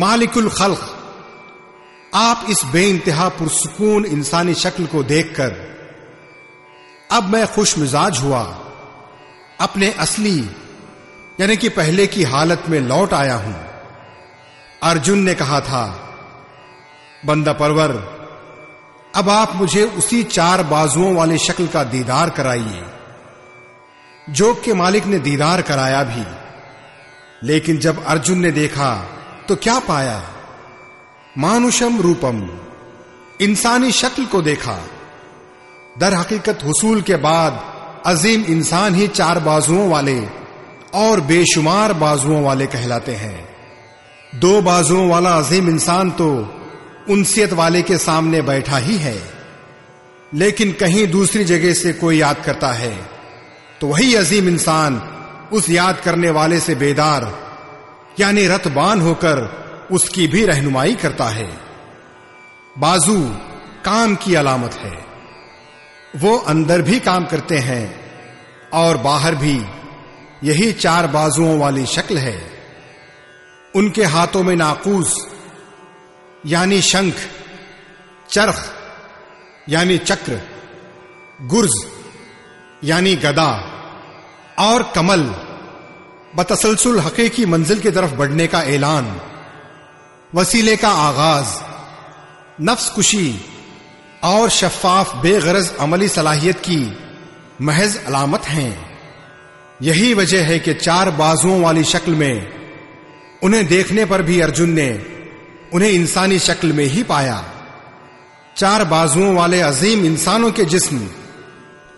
مالک الخلق آپ اس بے انتہا پرسکون انسانی شکل کو دیکھ کر اب میں خوش مزاج ہوا۔ اپنے اصلی یعنی کہ پہلے کی حالت میں لوٹ آیا ہوں۔ ارجن نے کہا تھا، بندہ پرور، اب آپ مجھے اسی چار بازوؤں والی شکل کا دیدار کرائیے۔ جوگ کے مالک نے دیدار کرایا بھی۔ لیکن جب ارجن نے دیکھا، تو کیا پایا؟ مانوشم روپم، انسانی شکل کو دیکھا۔ در حقیقت حصول کے بعد عظیم انسان ہی چار بازوؤں والے اور بے شمار بازوؤں والے کہلاتے ہیں۔ دو بازوؤں والا عظیم انسان تو انسیت والے کے سامنے بیٹھا ہی ہے۔ لیکن کہیں دوسری جگہ سے کوئی یاد کرتا ہے۔ تو وہی عظیم انسان اس یاد کرنے والے سے بیدار یعنی رت بان ہو کر اس کی بھی رہنمائی کرتا ہے۔ بازو کام کی علامت ہے۔ وہ اندر بھی کام کرتے ہیں اور باہر بھی یہی چار بازوؤں والی شکل ہے۔ ان کے ہاتھوں میں ناقوس یعنی شنکھ، چرخ یعنی چکر، گرز یعنی گدا اور کمل۔ بتسلسل حقیقی منزل کی طرف بڑھنے کا اعلان، وسیلے کا آغاز، نفس کشی اور شفاف بے غرض عملی صلاحیت کی محض علامت ہیں۔ یہی وجہ ہے کہ چار بازوؤں والی شکل میں انہیں دیکھنے پر بھی ارجن نے انہیں انسانی شکل میں ہی پایا۔ چار بازوؤں والے عظیم انسانوں کے جسم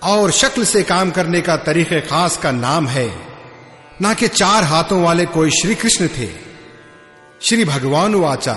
اور شکل سے کام کرنے کا طریقہ خاص کا نام ہے۔ نہ کہ چار ہاتھوں والے کوئی شری کرشن تھے۔ شری بھگوان واچا۔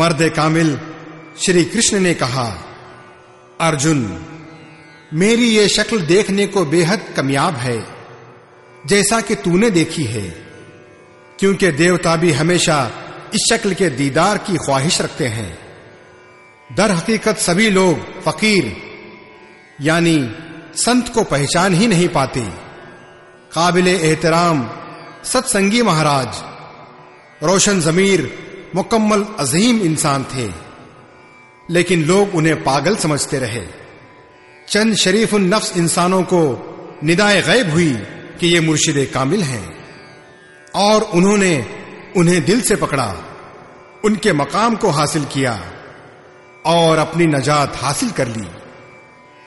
مرد کامل شری کرشن نے کہا ارجن میری یہ شکل دیکھنے کو بے حد کمیاب ہے جیسا کہ تو نے دیکھی ہے۔ کیونکہ دیوتا بھی ہمیشہ اس شکل کے دیدار کی خواہش رکھتے ہیں۔ در حقیقت سبھی لوگ فقیر یعنی سنت کو پہچان ہی نہیں پاتے۔ قابل احترام ست سنگی مہاراج، روشن ضمیر، مکمل عظیم انسان تھے۔ لیکن لوگ انہیں پاگل سمجھتے رہے۔ چند شریف النفس انسانوں کو ندائے غیب ہوئی۔ کہ یہ مرشد کامل ہیں۔ اور انہوں نے انہیں دل سے پکڑا، ان کے مقام کو حاصل کیا اور اپنی نجات حاصل کر لی۔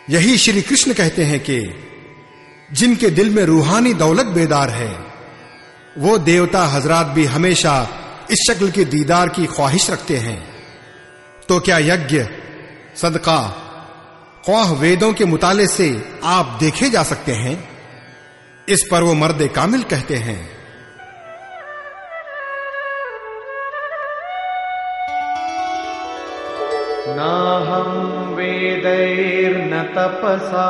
یہی شری کرشن کہتے ہیں کہ جن کے دل میں روحانی دولت بیدار ہے، وہ دیوتا حضرات بھی ہمیشہ اس شکل کے دیدار کی خواہش رکھتے ہیں۔ تو کیا یج صدقہ، خواہ ویدوں کے مطالعے سے آپ دیکھے جا سکتے ہیں؟ اس پر وہ مرد کامل کہتے ہیں۔ ہم ویدیرن تپسا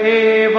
سیم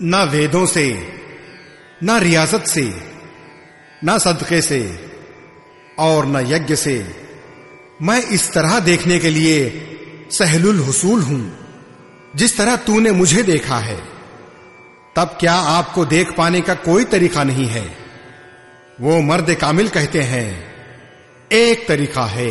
نہ ویدوں سے، نہ ریاضت سے، نہ صدقے سے اور نہ یج سے میں اس طرح دیکھنے کے لیے سہل الحصول ہوں، جس طرح تو نے مجھے دیکھا ہے۔ تب کیا آپ کو دیکھ پانے کا کوئی طریقہ نہیں ہے؟ وہ مرد کامل کہتے ہیں، ایک طریقہ ہے۔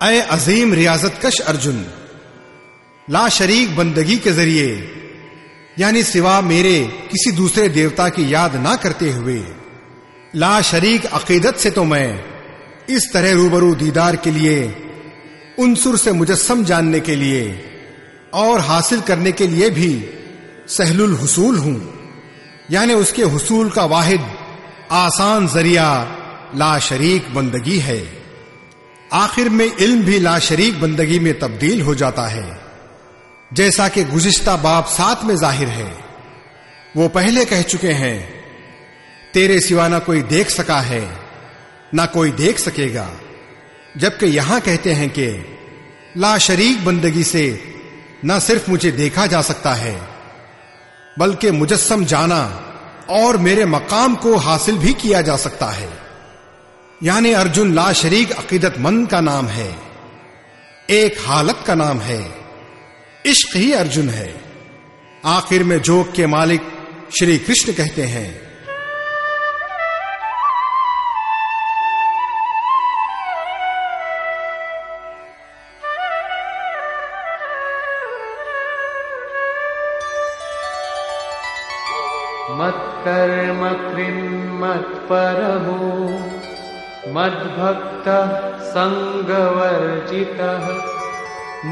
اے عظیم ریاضت کش ارجن لا شریک بندگی کے ذریعے یعنی سوا میرے کسی دوسرے دیوتا کی یاد نہ کرتے ہوئے۔ لا شریک عقیدت سے تو میں اس طرح روبرو دیدار کے لیے، انصر سے مجسم جاننے کے لیے اور حاصل کرنے کے لیے بھی سہل الحصول ہوں۔ یعنی اس کے حصول کا واحد آسان ذریعہ لا شریک بندگی ہے۔ آخر میں علم بھی لا شریک بندگی میں تبدیل ہو جاتا ہے۔ جیسا کہ گزشتہ باپ ساتھ میں ظاہر ہے۔ وہ پہلے کہہ چکے ہیں، تیرے سوا نہ کوئی دیکھ سکا ہے، نہ کوئی دیکھ سکے گا۔ جبکہ یہاں کہتے ہیں کہ لا شریک بندگی سے نہ صرف مجھے دیکھا جا سکتا ہے، بلکہ مجسم جانا اور میرے مقام کو حاصل بھی کیا جا سکتا ہے۔ یعنی ارجن لا شریک عقیدت مند کا نام ہے، ایک حالت کا نام ہے۔ عشق ہی ارجن ہے۔ آخر میں جوگ کے مالک شری کرشن کہتے ہیں۔ مت کرم، مت پرمو مد بھکت سنگورجیت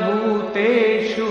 بھوتےشو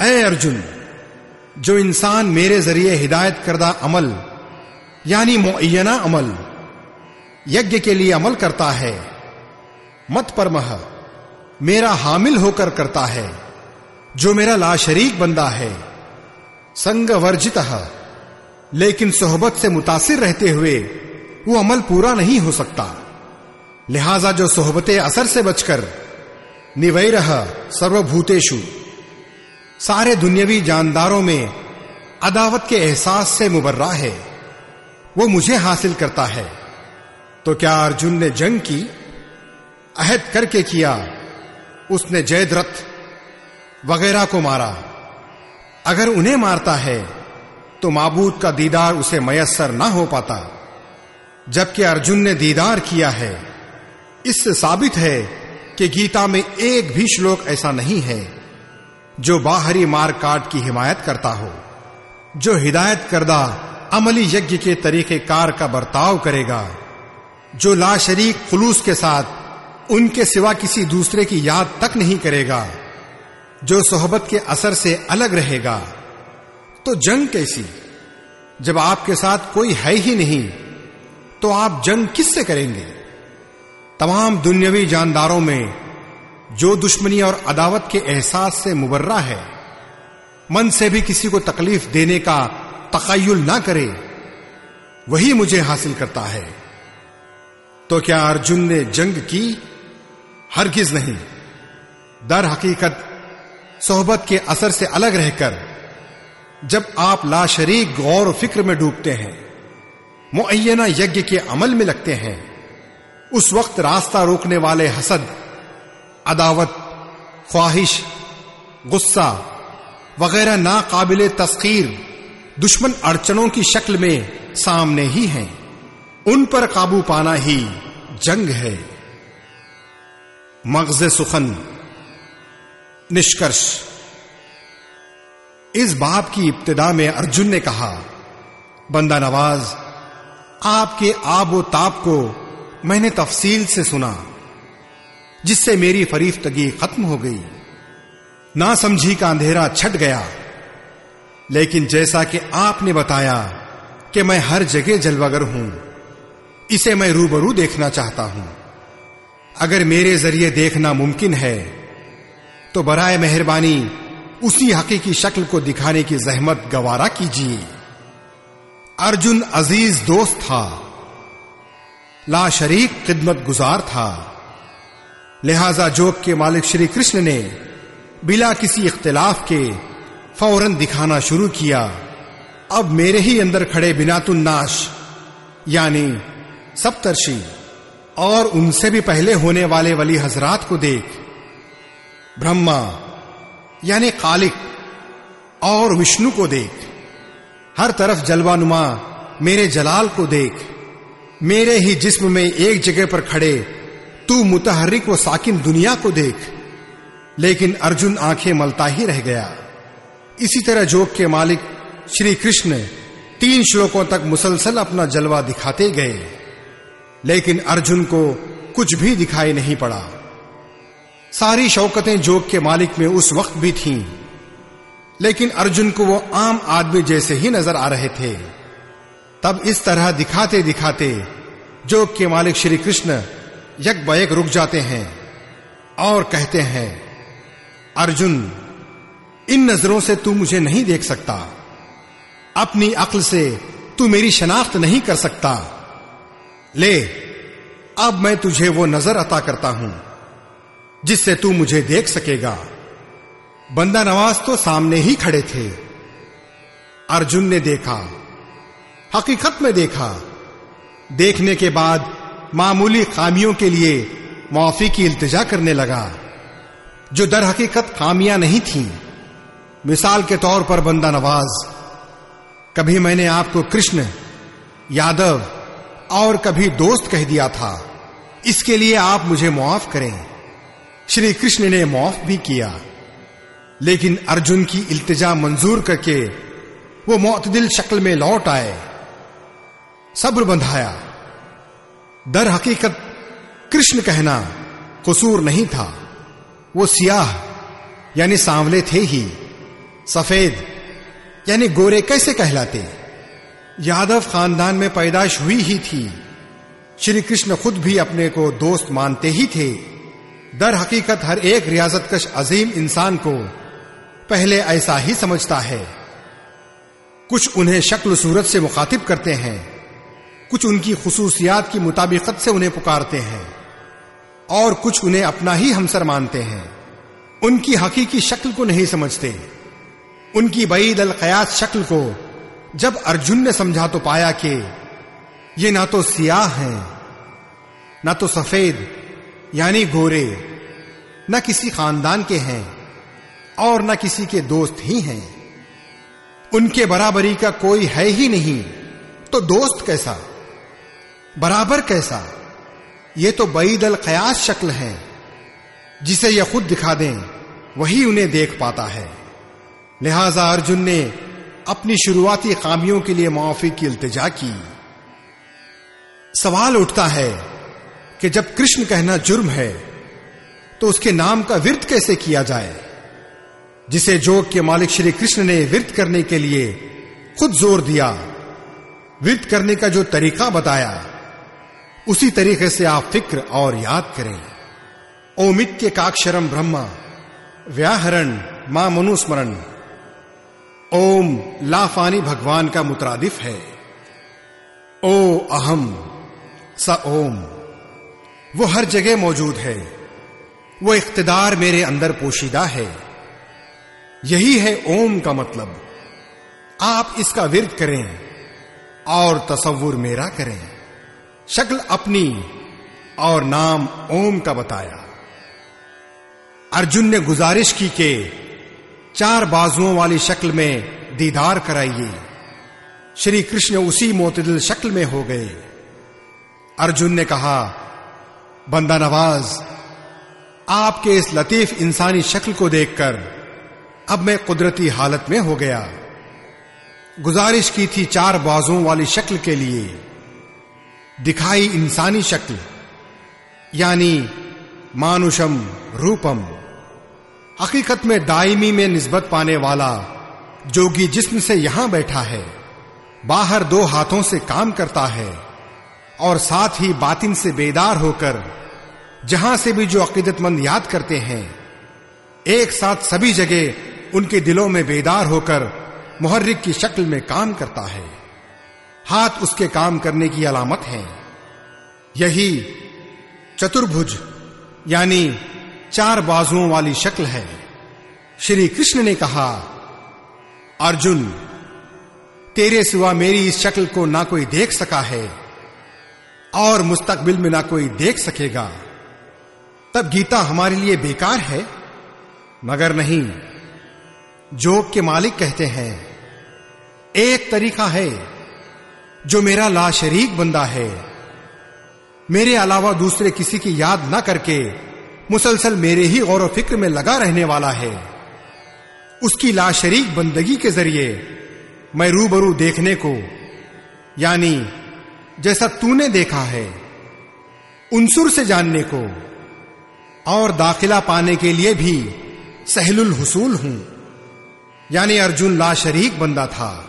اے ارجن جو انسان میرے ذریعے ہدایت کردہ عمل یعنی معینہ عمل یج کے لیے عمل کرتا ہے مت پر مح میرا حامل ہو کر کرتا ہے جو میرا لاشریک بندہ ہے سنگ ورجت لیکن صحبت سے متاثر رہتے ہوئے وہ عمل پورا نہیں ہو سکتا۔ لہذا جو صحبت اثر سے بچ کر نوئی رہا سرو بھوتےشو سارے دنیاوی جانداروں میں عداوت کے احساس سے مبرہ ہے، وہ مجھے حاصل کرتا ہے۔ تو کیا ارجن نے جنگ کی؟ عہد کر کے کیا، اس نے جید رتھ وغیرہ کو مارا۔ اگر انہیں مارتا ہے تو معبود کا دیدار اسے میسر نہ ہو پاتا۔ جبکہ ارجن نے دیدار کیا ہے، اس سے ثابت ہے کہ گیتا میں ایک بھی شلوک ایسا نہیں ہے جو باہری مار کاٹ کی حمایت کرتا ہو، جو ہدایت کردہ عملی یج کے طریقے کار کا برتاؤ کرے گا، جو لا شریک خلوص کے ساتھ ان کے سوا کسی دوسرے کی یاد تک نہیں کرے گا، جو صحبت کے اثر سے الگ رہے گا۔ تو جنگ کیسی؟ جب آپ کے ساتھ کوئی ہے ہی نہیں، تو آپ جنگ کس سے کریں گے؟ تمام دنیاوی جانداروں میں جو دشمنی اور عداوت کے احساس سے مبرہ ہے، من سے بھی کسی کو تکلیف دینے کا تخیل نہ کرے، وہی مجھے حاصل کرتا ہے۔ تو کیا ارجن نے جنگ کی؟ ہرگز نہیں۔ در حقیقت، صحبت کے اثر سے الگ رہ کر جب آپ لا شریک غور و فکر میں ڈوبتے ہیں، معینہ یج کے عمل میں لگتے ہیں، اس وقت راستہ روکنے والے حسد، عداوت، خواہش، غصہ وغیرہ ناقابل تسخیر دشمن اڑچنوں کی شکل میں سامنے ہی ہیں۔ ان پر قابو پانا ہی جنگ ہے۔ مغز سخن، نشکرش۔ اس باب کی ابتدا میں ارجن نے کہا، بندہ نواز، آپ کے آب و تاب کو میں نے تفصیل سے سنا، جس سے میری فریفتگی ختم ہو گئی۔ نہ سمجھی کا اندھیرا چھٹ گیا، لیکن جیسا کہ آپ نے بتایا کہ میں ہر جگہ جلوگر ہوں، اسے میں روبرو دیکھنا چاہتا ہوں۔ اگر میرے ذریعے دیکھنا ممکن ہے، تو برائے مہربانی اسی حقیقی شکل کو دکھانے کی زحمت گوارا کیجیے۔ ارجن عزیز دوست تھا۔ لا شریک خدمت گزار تھا۔ لہذا جوک کے مالک شری کرشن نے بلا کسی اختلاف کے فوراً دکھانا شروع کیا۔ اب میرے ہی اندر کھڑے بنا الناش یعنی سپترشی، اور ان سے بھی پہلے ہونے والے ولی حضرات کو دیکھ۔ برہما یعنی خالق، اور وشنو کو دیکھ۔ ہر طرف جلوہ نما، میرے جلال کو دیکھ۔ میرے ہی جسم میں ایک جگہ پر کھڑے، تو متحرک و ساکن دنیا کو دیکھ۔ لیکن ارجن آنکھیں ملتا ہی رہ گیا۔ اسی طرح جوک کے مالک شری کرشن تین شلوکوں تک مسلسل اپنا جلوہ دکھاتے گئے۔ لیکن ارجن کو کچھ بھی دکھائی نہیں پڑا۔ ساری شوکتیں جوگ کے مالک میں اس وقت بھی تھیں۔ لیکن ارجن کو وہ عام آدمی جیسے ہی نظر آ رہے تھے۔ تب اس طرح دکھاتے دکھاتے جوگ کے مالک شری کرشن یک بیک رک جاتے ہیں اور کہتے ہیں، ارجن، ان نظروں سے تو مجھے نہیں دیکھ سکتا۔ اپنی عقل سے تو میری شناخت نہیں کر سکتا۔ لے، اب میں تجھے وہ نظر عطا کرتا ہوں۔ جس سے تو مجھے دیکھ سکے گا۔ بندہ نواز تو سامنے ہی کھڑے تھے۔ ارجن نے دیکھا۔ حقیقت میں دیکھا۔ دیکھنے کے بعد معمولی خامیوں کے لیے معافی کی التجا کرنے لگا۔ جو در حقیقت خامیاں نہیں تھیں۔ مثال کے طور پر بندہ نواز، کبھی میں نے آپ کو کرشن، یادو اور کبھی دوست کہہ دیا تھا۔ اس کے لیے آپ مجھے معاف کریں۔ شری کرشن نے معاف بھی کیا۔ لیکن ارجن کی التجا منظور کر کے وہ معتدل شکل میں لوٹ آئے۔ صبر بندھایا۔ در حقیقت کرشن کہنا قصور نہیں تھا۔ وہ سیاہ یعنی سانولے تھے ہی۔ سفید یعنی گورے کیسے کہلاتے؟ یادو خاندان میں پیدائش ہوئی ہی تھی۔ شری کرشن خود بھی اپنے کو دوست مانتے ہی تھے۔ در حقیقت ہر ایک ریاضت کش عظیم انسان کو پہلے ایسا ہی سمجھتا ہے۔ کچھ انہیں شکل صورت سے مخاطب کرتے ہیں۔ کچھ ان کی خصوصیات کی مطابقت سے انہیں پکارتے ہیں۔ اور کچھ انہیں اپنا ہی ہمسر مانتے ہیں۔ ان کی حقیقی شکل کو نہیں سمجھتے۔ ان کی بعید القیاس شکل کو جب ارجن نے سمجھا تو پایا کہ یہ نہ تو سیاہ ہیں، نہ تو سفید یعنی گورے، نہ کسی خاندان کے ہیں اور نہ کسی کے دوست ہی ہیں۔ ان کے برابری کا کوئی ہے ہی نہیں، تو دوست کیسا؟ برابر کیسا؟ یہ تو بعید القیاس شکل ہے۔ جسے یہ خود دکھا دیں، وہی انہیں دیکھ پاتا ہے۔ لہذا ارجن نے اپنی شروعاتی خامیوں کے لیے معافی کی التجا کی۔ سوال اٹھتا ہے کہ جب کرشن کہنا جرم ہے، تو اس کے نام کا ورت کیسے کیا جائے؟ جسے جوگ کے مالک شری کرشن نے ورت کرنے کے لیے خود زور دیا ورت کرنے کا جو طریقہ بتایا، اسی طریقے سے آپ فکر اور یاد کریں۔ اومت کے کاکشرم برہما، ویاہرن ماں منوسمرن، اوم لافانی بھگوان کا مترادف ہے۔ او اہم س اوم۔ وہ ہر جگہ موجود ہے۔ وہ اقتدار میرے اندر پوشیدہ ہے۔ یہی ہے اوم کا مطلب۔ آپ اس کا ورد کریں اور تصور میرا کریں۔ شکل اپنی اور نام اوم کا بتایا۔ ارجن نے گزارش کی کہ چار بازوؤں والی شکل میں دیدار کرائیے۔ شری کرشن اسی معتدل شکل میں ہو گئے۔ ارجن نے کہا بندہ نواز، آپ کے اس لطیف انسانی شکل کو دیکھ کر اب میں قدرتی حالت میں ہو گیا۔ گزارش کی تھی چار بازوں والی شکل کے لیے۔ دکھائی انسانی شکل یعنی مانوشم، روپم۔ حقیقت میں دائمی میں نسبت پانے والا جوگی جسم سے یہاں بیٹھا ہے، باہر دو ہاتھوں سے کام کرتا ہے۔ اور ساتھ ہی باطن سے بیدار ہو کر جہاں سے بھی جو عقیدت مند یاد کرتے ہیں، ایک ساتھ سبھی جگہ ان کے دلوں میں بیدار ہو کر محرک کی شکل میں کام کرتا ہے۔ ہاتھ اس کے کام کرنے کی علامت ہے یہی چتربھج یعنی چار بازوؤں والی شکل ہے۔ شری کرشن نے کہا، ارجن، تیرے سوا میری اس شکل کو نہ کوئی دیکھ سکا ہے۔ اور مستقبل میں نہ کوئی دیکھ سکے گا۔ تب گیتا ہمارے لیے بیکار ہے۔ مگر نہیں، جوگ کے مالک کہتے ہیں، ایک طریقہ ہے جو میرا لا شریک بندہ ہے۔ میرے علاوہ دوسرے کسی کی یاد نہ کر کے مسلسل میرے ہی غور و فکر میں لگا رہنے والا ہے۔ اس کی لا شریک بندگی کے ذریعے میں روبرو دیکھنے کو یعنی جیسا تو نے دیکھا ہے، انصر سے جاننے کو اور داخلہ پانے کے لیے بھی سہل الحصول ہوں۔ یعنی ارجن لا شریک بندہ تھا۔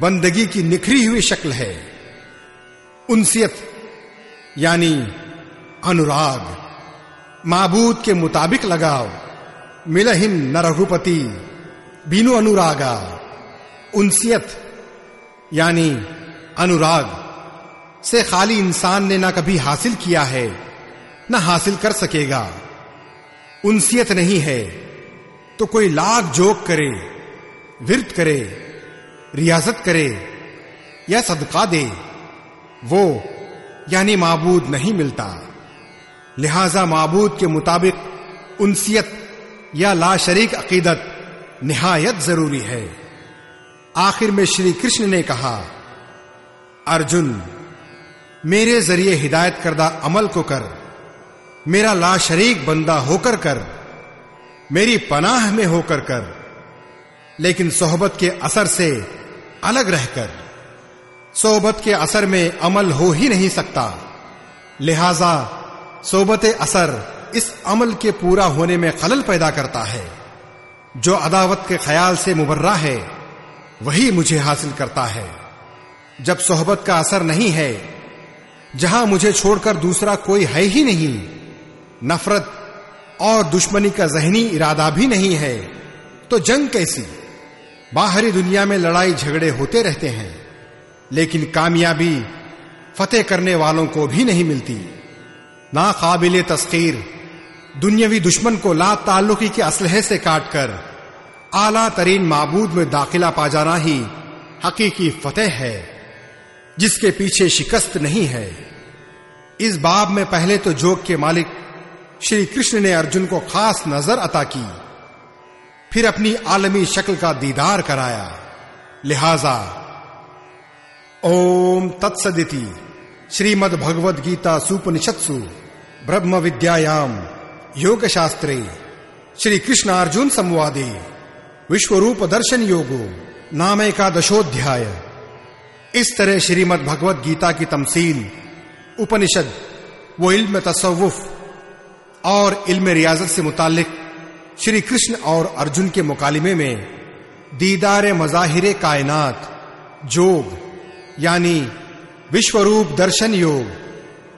بندگی کی نکھری ہوئی شکل ہے۔ انسیت یعنی انوراگ، معبود کے مطابق لگاؤ۔ ملہن نہ رگوپتی بینو انوراگا۔ انسیت یعنی انوراگ۔ سے خالی انسان نے نہ کبھی حاصل کیا ہے، نہ حاصل کر سکے گا۔ انسیت نہیں ہے۔ تو کوئی لاکھ جوک کرے ورت کرے، ریاضت کرے یا صدقہ دے، وہ یعنی معبود نہیں ملتا۔ لہذا معبود کے مطابق انسیت یا لا شریک عقیدت نہایت ضروری ہے۔ آخر میں شری کرشن نے کہا، ارجن میرے ذریعے ہدایت کردہ عمل کو کر، میرا لا شریک بندہ ہو کر کر، میری پناہ میں ہو کر کر، لیکن صحبت کے اثر سے الگ رہ کر۔ صحبت کے اثر میں عمل ہو ہی نہیں سکتا۔ لہذا صحبت اثر اس عمل کے پورا ہونے میں خلل پیدا کرتا ہے۔ جو عداوت کے خیال سے مبرہ ہے، وہی مجھے حاصل کرتا ہے۔ جب صحبت کا اثر نہیں ہے جہاں مجھے چھوڑ کر دوسرا کوئی ہے ہی نہیں۔ نفرت اور دشمنی کا ذہنی ارادہ بھی نہیں ہے۔ تو جنگ کیسی؟ باہری دنیا میں لڑائی جھگڑے ہوتے رہتے ہیں، لیکن کامیابی فتح کرنے والوں کو بھی نہیں ملتی۔ ناقابل تسخیر دنیاوی دشمن کو لا تعلقی کے اسلحے سے کاٹ کر اعلی ترین معبود میں داخلہ پا جانا ہی حقیقی فتح ہے۔ جس کے پیچھے شکست نہیں ہے۔ اس باب میں پہلے تو جوگ کے مالک شری کرشن نے ارجن کو خاص نظر عطا کی، پھر اپنی عالمی شکل کا دیدار کرایا۔ لہذا اوم تتسدتی شریمد بھگوت گیتا سوپنشتسو برہم ودیام یوگ شاستری شری کرشن ارجن سموادی وشوروپ درشن یوگو نام کا اس طرح شریمد بھگوت گیتا کی تمثیل، اپنشد، وہ علم تصوف اور علم ریاضت سے متعلق شری کرشن اور ارجن کے مکالمے میں دیدار مظاہر کائنات، جوگ یعنی وشوروپ درشن یوگ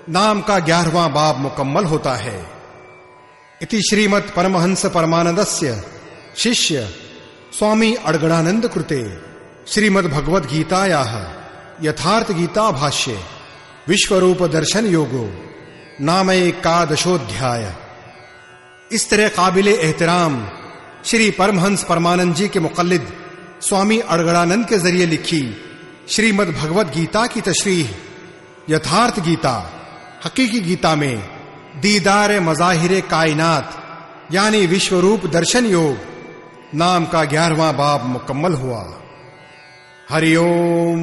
نام کا گیارہواں باب مکمل ہوتا ہے۔ اتی شریمت پرمہنس پرماندس شیشیہ سوامی اڑگڑانند کرتے، شریمد بھگوت گیتا یا یتھارتھ گیتا بھاشیہ وشوروپ درشن یوگو نام کا اس طرح قابل احترام شری پرمہنس پرمانند جی کے مقلد سوامی اڑگڑانند کے ذریعے لکھی شریمد بھگوت گیتا کی تشریح یتھارتھ گیتا حقیقی گیتا میں دیدار مظاہر کائنات یعنی وشوروپ درشن یوگ نام کا گیارہواں باب مکمل ہوا ہری اوم